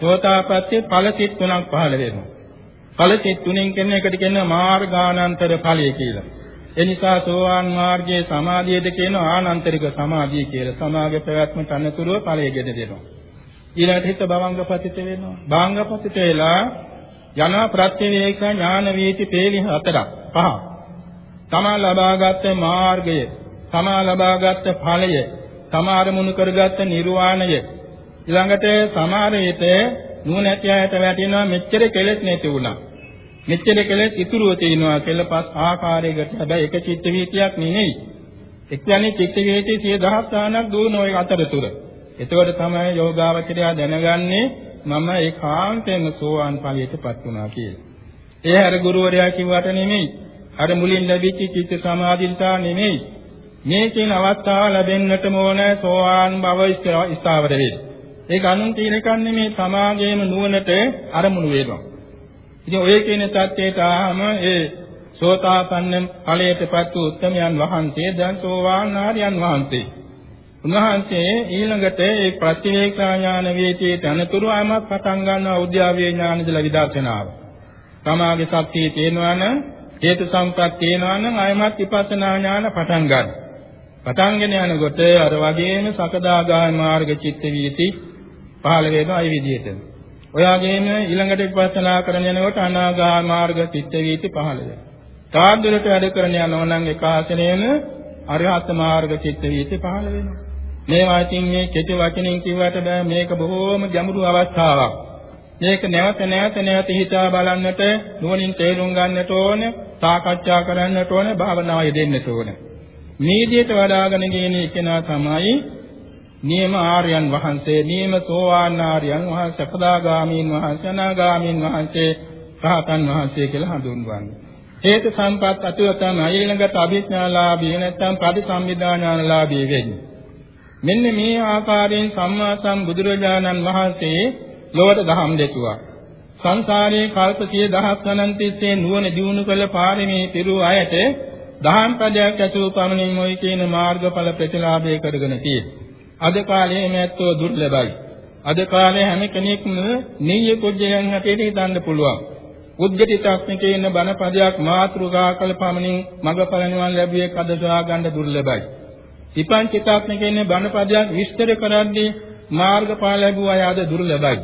S2: සෝතාපට්ටි ඵලසිත තුනක් පහළ වෙනවා. ඵලසිත තුනෙන් කියන්නේ එකට කියනවා මාර්ගානන්තර ඵලය කියලා. එනිසා සෝවාන් මාර්ගයේ සමාධියද කියන ආනන්තරික සමාධිය කියලා සමාගයේ පැවැත්මට අනතුරුව ඵලයේ ගෙද දෙනවා. ඊළඟට හිත භවංගපතිත වෙනවා. භාංගපතිත වෙලා යන ප්‍රත්‍යවේක්ෂ ඥාන වීති පේලි හතරක් පහ. තමා ලබාගත් මාර්ගය, තමා ලබාගත් ඵලය, තමාරමුණු කරගත් නිර්වාණය ඊළඟට සමහර විට නුවණැති අයට වැටෙනවා මෙච්චර කෙලෙස් නැති වුණා. මෙච්චර කෙලෙස් ඉතුරුව තියෙනවා කියලා පස් ආකාරයකට හැබැයි එක චිත්ත වීතියක් නෙමෙයි. එක් කියන්නේ චිත්ත වීතිය සිය දහස් ගණනක් දුවන ওই අතරතුර. එතකොට තමයි යෝගාවචරය දැනගන්නේ මම ඒකාන්තයෙන්ම සෝවාන් ඵලයටපත් වුණා කියලා. ඒ අර ගුරුවරයා කිව්වට නෙමෙයි. අර මුලින් ලැබිච්ච චිත්ත සමාධිතා නෙමෙයි. මේ කියන අවස්ථාව ලැබෙන්නටම ඕන සෝවාන් බව ස්ථාවර වේ. ඒක අනුන් තියෙන එකක් නෙමෙයි සමාගයේම නුවණට අරමුණු වෙනවා. ඉතින් ඔය කියන தත්ත්වයට ආවම ඒ සෝතාපන්න ඵලයටපත් වූ උත්තමයන් වහන්සේ දැන් සෝවාන් ආර්යයන් වහන්සේ. උන්වහන්සේ ඊළඟට ඒ ප්‍රතිවේක්ෂා ඥාන වේතියට අනතුරු ආමත් පටන් ගන්නවා උද්‍යාවේ ඥානදල විදර්ශනාව. තමාගේ ශක්තිය තියෙනවා නම් හේතු සම්පත් තියෙනවා නම් ආයමත් විපස්සනා ඥාන පටන් ගන්න. පටන්ගෙන යනකොට අර වගේම සකදාගාමී මාර්ග චිත්ත වීති පහළ වෙනවා ඒ විදිහට. ඔයාගේම ඊළඟට විපස්සනා කරන යනකොට අනාගා මාර්ග චිත්ත වීති පහළ වෙනවා. තාද්දුරට වැඩ කරන යනවා නම් එක ආසනයේම අරහත් මාර්ග චිත්ත වීති පහළ වෙනවා. මේවා ඉතින් මේ කෙටි වචනින් කිව්වට බෑ මේක බොහෝම ගැඹුරු අවස්ථාවක්. මේක නැවත නැවත නැවත හිතා බලන්නට නුවණින් තේරුම් ගන්නට ඕන, සාකච්ඡා කරන්නට ඕන, භාවනාව යෙදෙන්නට ඕන. මේ විදිහට වඩ아가න කියන එකනා තමයි නියම ආර්යයන් වහන්සේ නියම සෝවාන් ආර්යයන් වහන්සේ සකදාගාමීන් වහන්සේ අනාගාමීන් වහන්සේ රහතන් වහන්සේ කියලා හඳුන්වන්නේ. හේතු සම්පත් අතුව තමයි ඊළඟට අභිඥාලාභී නැත්නම් පරිසම්විදාඥානලාභී වෙන්නේ. මෙන්න මේ ආකාරයෙන් සම්මා සම්බුදුරජාණන් වහන්සේ ලොවට දහම් දෙතුවා. සංසාරයේ කල්ප සිය දහස් ගණන් තිස්සේ නුවණ දියුණු කළ පාරමී පිරු අයට දහම් පදයක් ඇසූ පමණින් මොයි කියන මාර්ගඵල ප්‍රතිලාභය කරගෙන තියෙනවා. අද කාලයේ මෑත්තෝ දුර්ලභයි. අද කාලේ හැම කෙනෙක්ම නිය කුජයන් හැටියට හිතන්න පුළුවන්. උද්ගටිතාත්මිකේන බණපදයක් මාතෘකා කළ පමණින් මඟඵල නිවන් ලැබුවේ කද සොයා ගන්න දුර්ලභයි. විපංචිතාත්මිකේන බණපදයක් විස්තර කරන්නේ මාර්ගඵල ලැබුවා යාද දුර්ලභයි.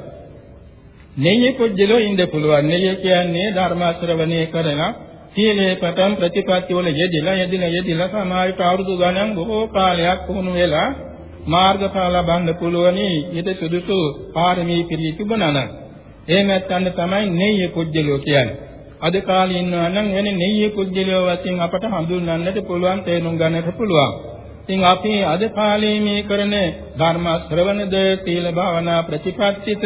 S2: නිය කුජලෝ ඉන්න පුළුවන්. නිය කියන්නේ ධර්ම ශ්‍රවණය කරලා සීලේ පටන් ප්‍රතිපත්ති වල යෙදিলা යෙදিলা යෙදিলা සමාය කවුරුදු ගණන් බොහෝ කාලයක් වුණු වෙලා මාර්ගඵල ලබන්න පුළුවනි. ඊට සුදුසු පාරමී පිළි තිබුණා නම් එහෙම නැත්නම් තමයි නෙය්‍ය කුජ්ජලෝ කියන්නේ. අද කාලේ ඉන්නවා නම් වෙන නෙය්‍ය කුජ්ජලෝ වශයෙන් අපට හඳුන්වන්නට පුළුවන් තේරුම් ගන්නට පුළුවන්. ඉතින් අපි අද කාලේ මේ කරන ධර්ම ශ්‍රවණද සීල භාවනා ප්‍රතිපත්තිත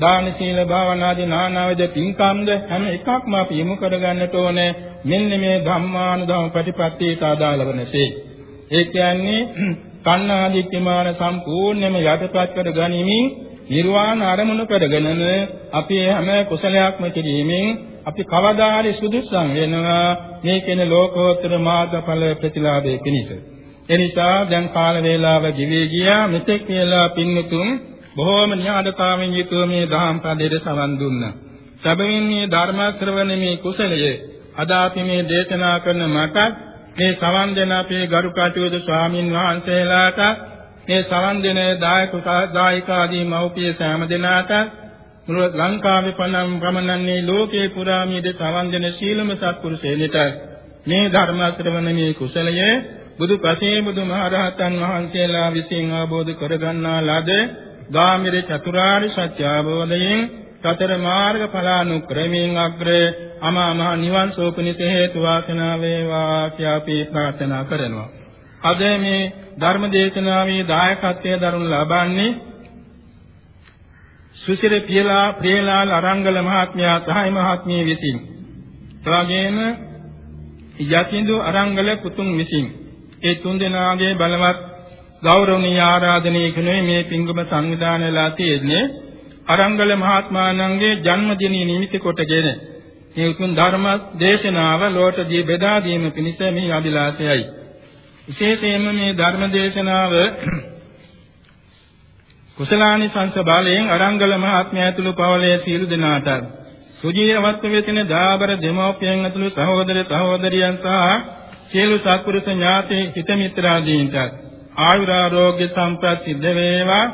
S2: දාන සීල භාවනාදී නානාවිද පින්කම්ද හැම එකක්ම අපි යොමු කරගන්නට ඕනේ. මෙන්න මේ ධම්මානුධම්ම ප්‍රතිපත්තියට අදාළව නැසේ. ඒ කියන්නේ කන්නාදිත්‍යමාන සම්පූර්ණයෙන්ම යටපත් කර ගැනීමෙන් නිර්වාණ අරමුණු කරගෙනම අපි හැම කුසලයක්ම කිරීමෙන් අපි කවදා හරි සුදුසම් වෙනවා මේ කියන ලෝකෝත්තර මාර්ගඵල ප්‍රතිලාභයේ පිණිස. එනිසා දැන් කාල වේලාව ගිවී ගියා මෙතෙක් කියලා පින්තුන් බොහෝම න්‍යාදතාවෙන් යුතුව මේ දහම් පදයට සවන් දුන්නා. සැබවින් මේ ධර්ම ශ්‍රවණමේ කුසලය අද අපි මේ දේශනා කරන මට මේ සවන් දෙන අපේ ගරු කටයුතු ස්වාමින් වහන්සේලාට මේ සවන් දෙන දායක දායිකාදී මව්පිය සෑම දෙනාට මුළු ලංකාවේ පනම් ගමනන්නේ ලෝකේ පුරා මේ සවන් දෙන සීලම සත්පුරුෂයන්ට මේ ධර්ම ශ්‍රවණමේ කුසලයේ බුදු පසේ බුදු මහරහතන් වහන්සේලා විසින් අවබෝධ කරගන්නා ලද ගාමිර චතුරාර්ය සත්‍ය අවබෝධයෙන් සතර මාර්ග ඵලානුක්‍රමයෙන් අග්‍ර අමා මහ නිවන් සෝපනිත හේතු වාසනා වේවා කියා අපි ප්‍රාර්ථනා කරනවා. අද මේ ධර්ම දේශනාවේ දායකත්වයේ දරනු ලබන්නේ සුසිර පියලා ප්‍රේලාල් අරංගල මහත්මයා සහයි මහත්මිය විසින්. එවාගෙම යතිඳු අරංගල පුතුන් විසින් ඒ තුන් දෙනාගේ බලවත් ගෞරවනීය ආරාධනය කරන මේ පිංගුම සංවිධානය වෙලා තියෙන්නේ අරංගල මහත්මාණන්ගේ ජන්මදිනය නිමිති කොටගෙන මේ උතුම් ධර්ම දේශනාව ලෝකදී බෙදා දීම පිණිස මේ අභිලාෂයයි. විශේෂයෙන්ම මේ ධර්ම දේශනාව කුසලානි සංස බලයෙන් අරංගල මහත්මයා ඇතුළු පවලේ සීල දෙනාට සුජීවවත් වෙසින දාබර දෙමෝපියන් ඇතුළු සහෝදර සහෝදරියන් සහ සියලු සත්පුරුෂ ඥාති හිත මිත්‍රාදීන්ට ආයුරාෝග්‍ය සම්ප්‍රාප්ත සිද්ධ වේවා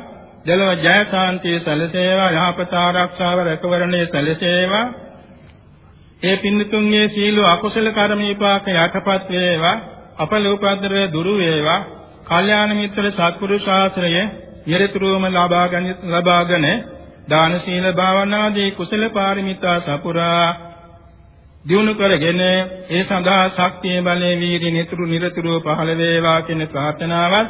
S2: දලව ජය ශාන්තිය සැලසේවා යහපත ආරක්ෂාව රැකවරණය සැලසේවා. ඒ පින්තුන්ගේ සීල අකුසල කර්ම විපාක යටපත් වේවා. අපල උපද්දර දුරු වේවා. කල්යාණ මිත්‍ර සත්පුරුෂ ආශ්‍රය නිරතුරුවම ලබාගෙන ලබාගෙන දාන සීල භාවනාදී කුසල පාරමිතා සපුරා දිනු කරගෙන ඒ සඳහා ශක්තිය බලය වීර්ය නිතරු නිරතුරුව පහළ වේවා කියන ප්‍රාර්ථනාවත්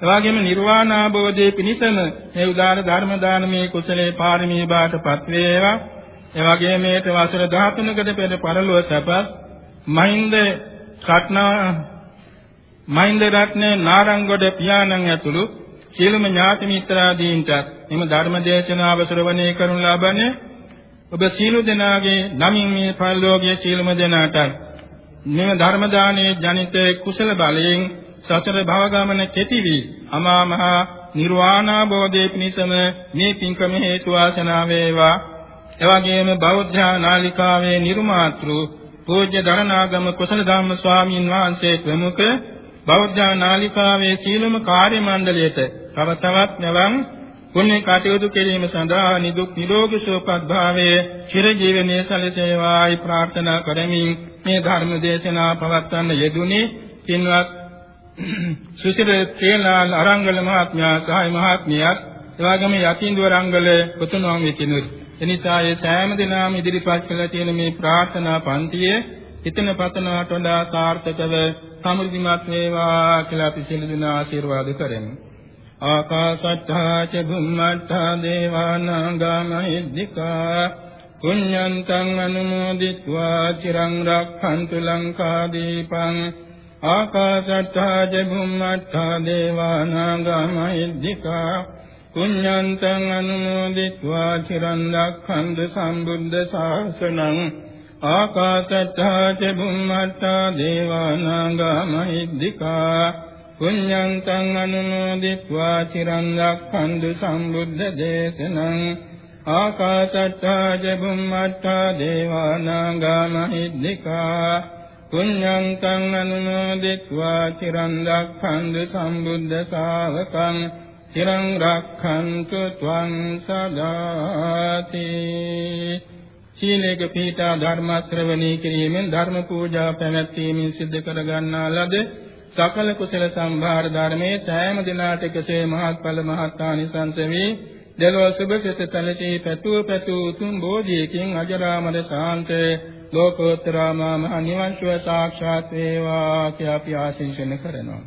S2: එවාගෙම නිර්වාණ ආબોධයේ පිණිසම මේ උදාන ධර්ම දානමේ කුසලේ පාරමී බාටපත් වේවා. එවාගෙම මේට වසර 13කට පෙර පරලොව සැප මහින්ද රත්නා මහින්ද රත්නේ නාරංගොඩ පියාණන් ඇතුළු සියලුම ඥාති මිත්‍රාදීන්ට එම ධර්ම දේශනාව ශ්‍රවණය කරනු ලබන්නේ ඔබ සීල දෙනාගේ නමින් මේ පරිලෝකයේ සීලම දෙනාට මේ ධර්ම දානයේ ජනිත කුසල බලයෙන් සසර භව ගමන කෙටි වී අමා මහ නිර්වාණ බෝධේ පිණිසම මේ පින්කම හේතු වාසනා වේවා. එවැගේම බෞද්ධ නාලිකාවේ නිර්මාතෘ පූජ්‍ය දරණාගම කුසල ධම්ම ස්වාමීන් වහන්සේ ප්‍රමුඛ බෞද්ධ නාලිකාවේ සීලම කාර්ය මණ්ඩලයට තව තවත් නැවම් පුණ්‍ය කටයුතු කිරීම සඳහා නිදුක් නිරෝගී සුවපත් භාවයේ චිර ජීවනයේ සැලසේවායි ප්‍රාර්ථනා කරමින් මේ ධර්ම දේශනා පවත්වන්න යෙදුනේ පින්වත් සුසිර තේලාල් අරංගල මහත්මයා සහාය මහත්මියත් එවාගම යතිඳු අරංගල පුතුණුවන් විසිනුත් එනිසා ඒ සෑම දිනම ඉදිරිපත් කළ තියෙන මේ ප්‍රාර්ථනා පන්තියේ හිතන පතනට වඩා සාර්ථකව සමෘද්ධිමත් වේවා කියලා අපි සියලු දෙනා ආශිර්වාද කරමු. ආකාශත්තා ච භුම්මත්තා දේවානාගා මහිද්దికා පුඤ්ඤන්තං අනුමෝදිත්වා චිරං රක්ඛන්තු ලංකාදීපං ආකාශත්තා ජෙබුම්මත්තා දේවානාගා මහිද්దికා පුඤ්ඤන්තං අනුමෝදිත्वा චිරන් රක්ඛන්තු සම්බුද්ධ ශාසනං ආකාශත්තා ජෙබුම්මත්තා දේවානාගා මහිද්దికා පුඤ්ඤන්තං අනුමෝදිත्वा චිරන් රක්ඛන්තු සම්බුද්ධ දේශනං ආකාශත්තා ජෙබුම්මත්තා දේවානාගා මහිද්దికා පුඤ්ඤං තං අනුමෝදිत्वा චිරන් රක්ඛන්තු සම්බුද්ධ ශාවකං චිරං රක්ඛන්තු ත්වං සදාති සීලේක පීඨා ධර්ම ශ්‍රවණී කිරීමෙන් ධර්ම පූජා පැවැත්වීමෙන් සිද්ධ කර ගන්නා ලද සකල කුසල සම්භාර ධර්මයේ සෑම දිනාට එකසේ මහත්ඵල මහත්ානිසංස වේ දෙලොව සුභ සිත තලසේ පැතුව පැතුව උතුම් බෝධියකින් අජරාමර ශාන්ත ලෝකෝත්තරාමා මහ නිවන් සුව සාක්ෂාත් වේවා කියලා අපි ආශිංසන කරනවා.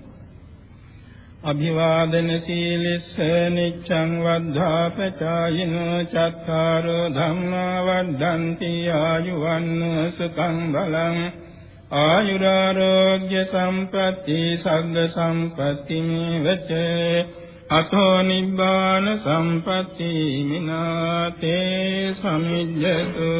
S2: අභිවාදන සීලිස්ස නිච්ඡං වද්ධාපචායින චත්තාරෝ ධම්මා වද්ධන්ති ආයුවන්න සුඛං බලං ආයුරාරෝග්‍ය සම්පatti සග්ග සම්පatti මේවචේ අතෝ නිබ්බාන සම්පatti මිනාතේ සමිජ්ජතු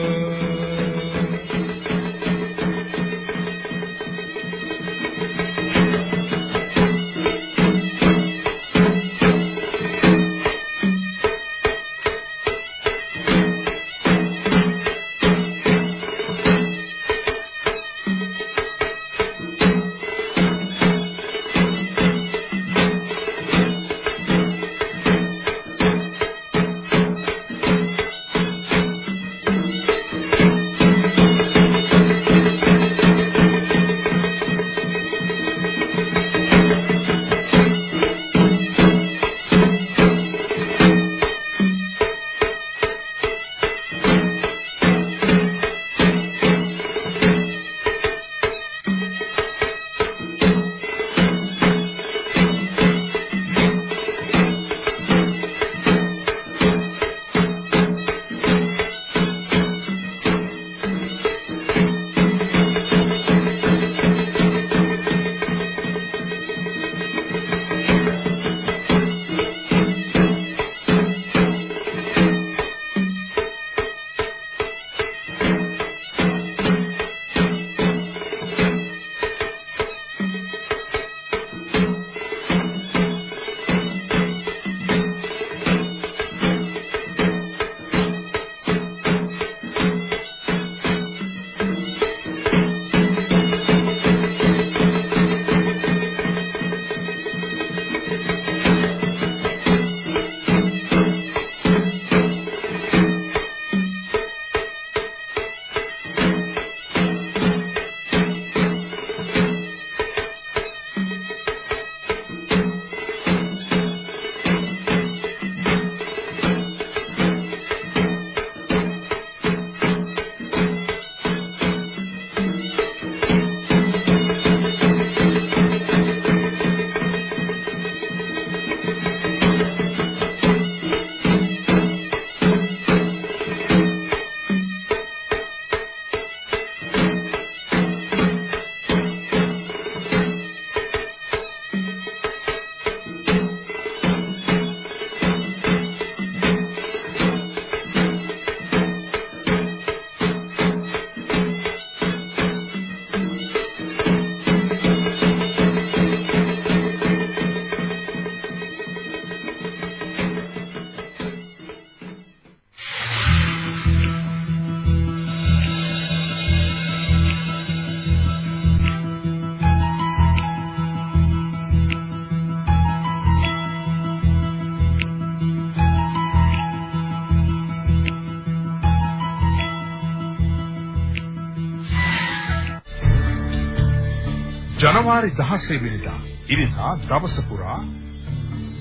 S3: ජනවාරි 16 වෙනිදා ඉරිදා දවස පුරා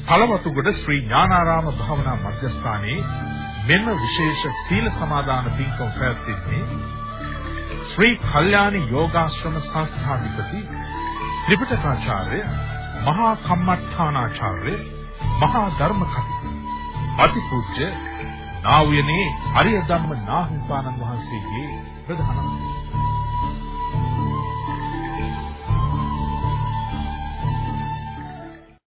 S3: කලවතුගොඩ ශ්‍රී ඥානාරාම භාවනා මධ්‍යස්ථානයේ මෙම විශේෂ සීල සමාදාන පින්කම් පැවැත්වෙන්නේ ශ්‍රී කල්යාණි යෝගාශ්‍රම සංස්ථාධිපති ත්‍රිපිටකාචාර්ය මහා කම්මඨානාචාර්ය මහා ධර්ම කතික අතිපූජ්‍ය නා වූ යනේ අරිය ධම්ම නාහිමිපාණන් වහන්සේගේ ප්‍රධානත්වය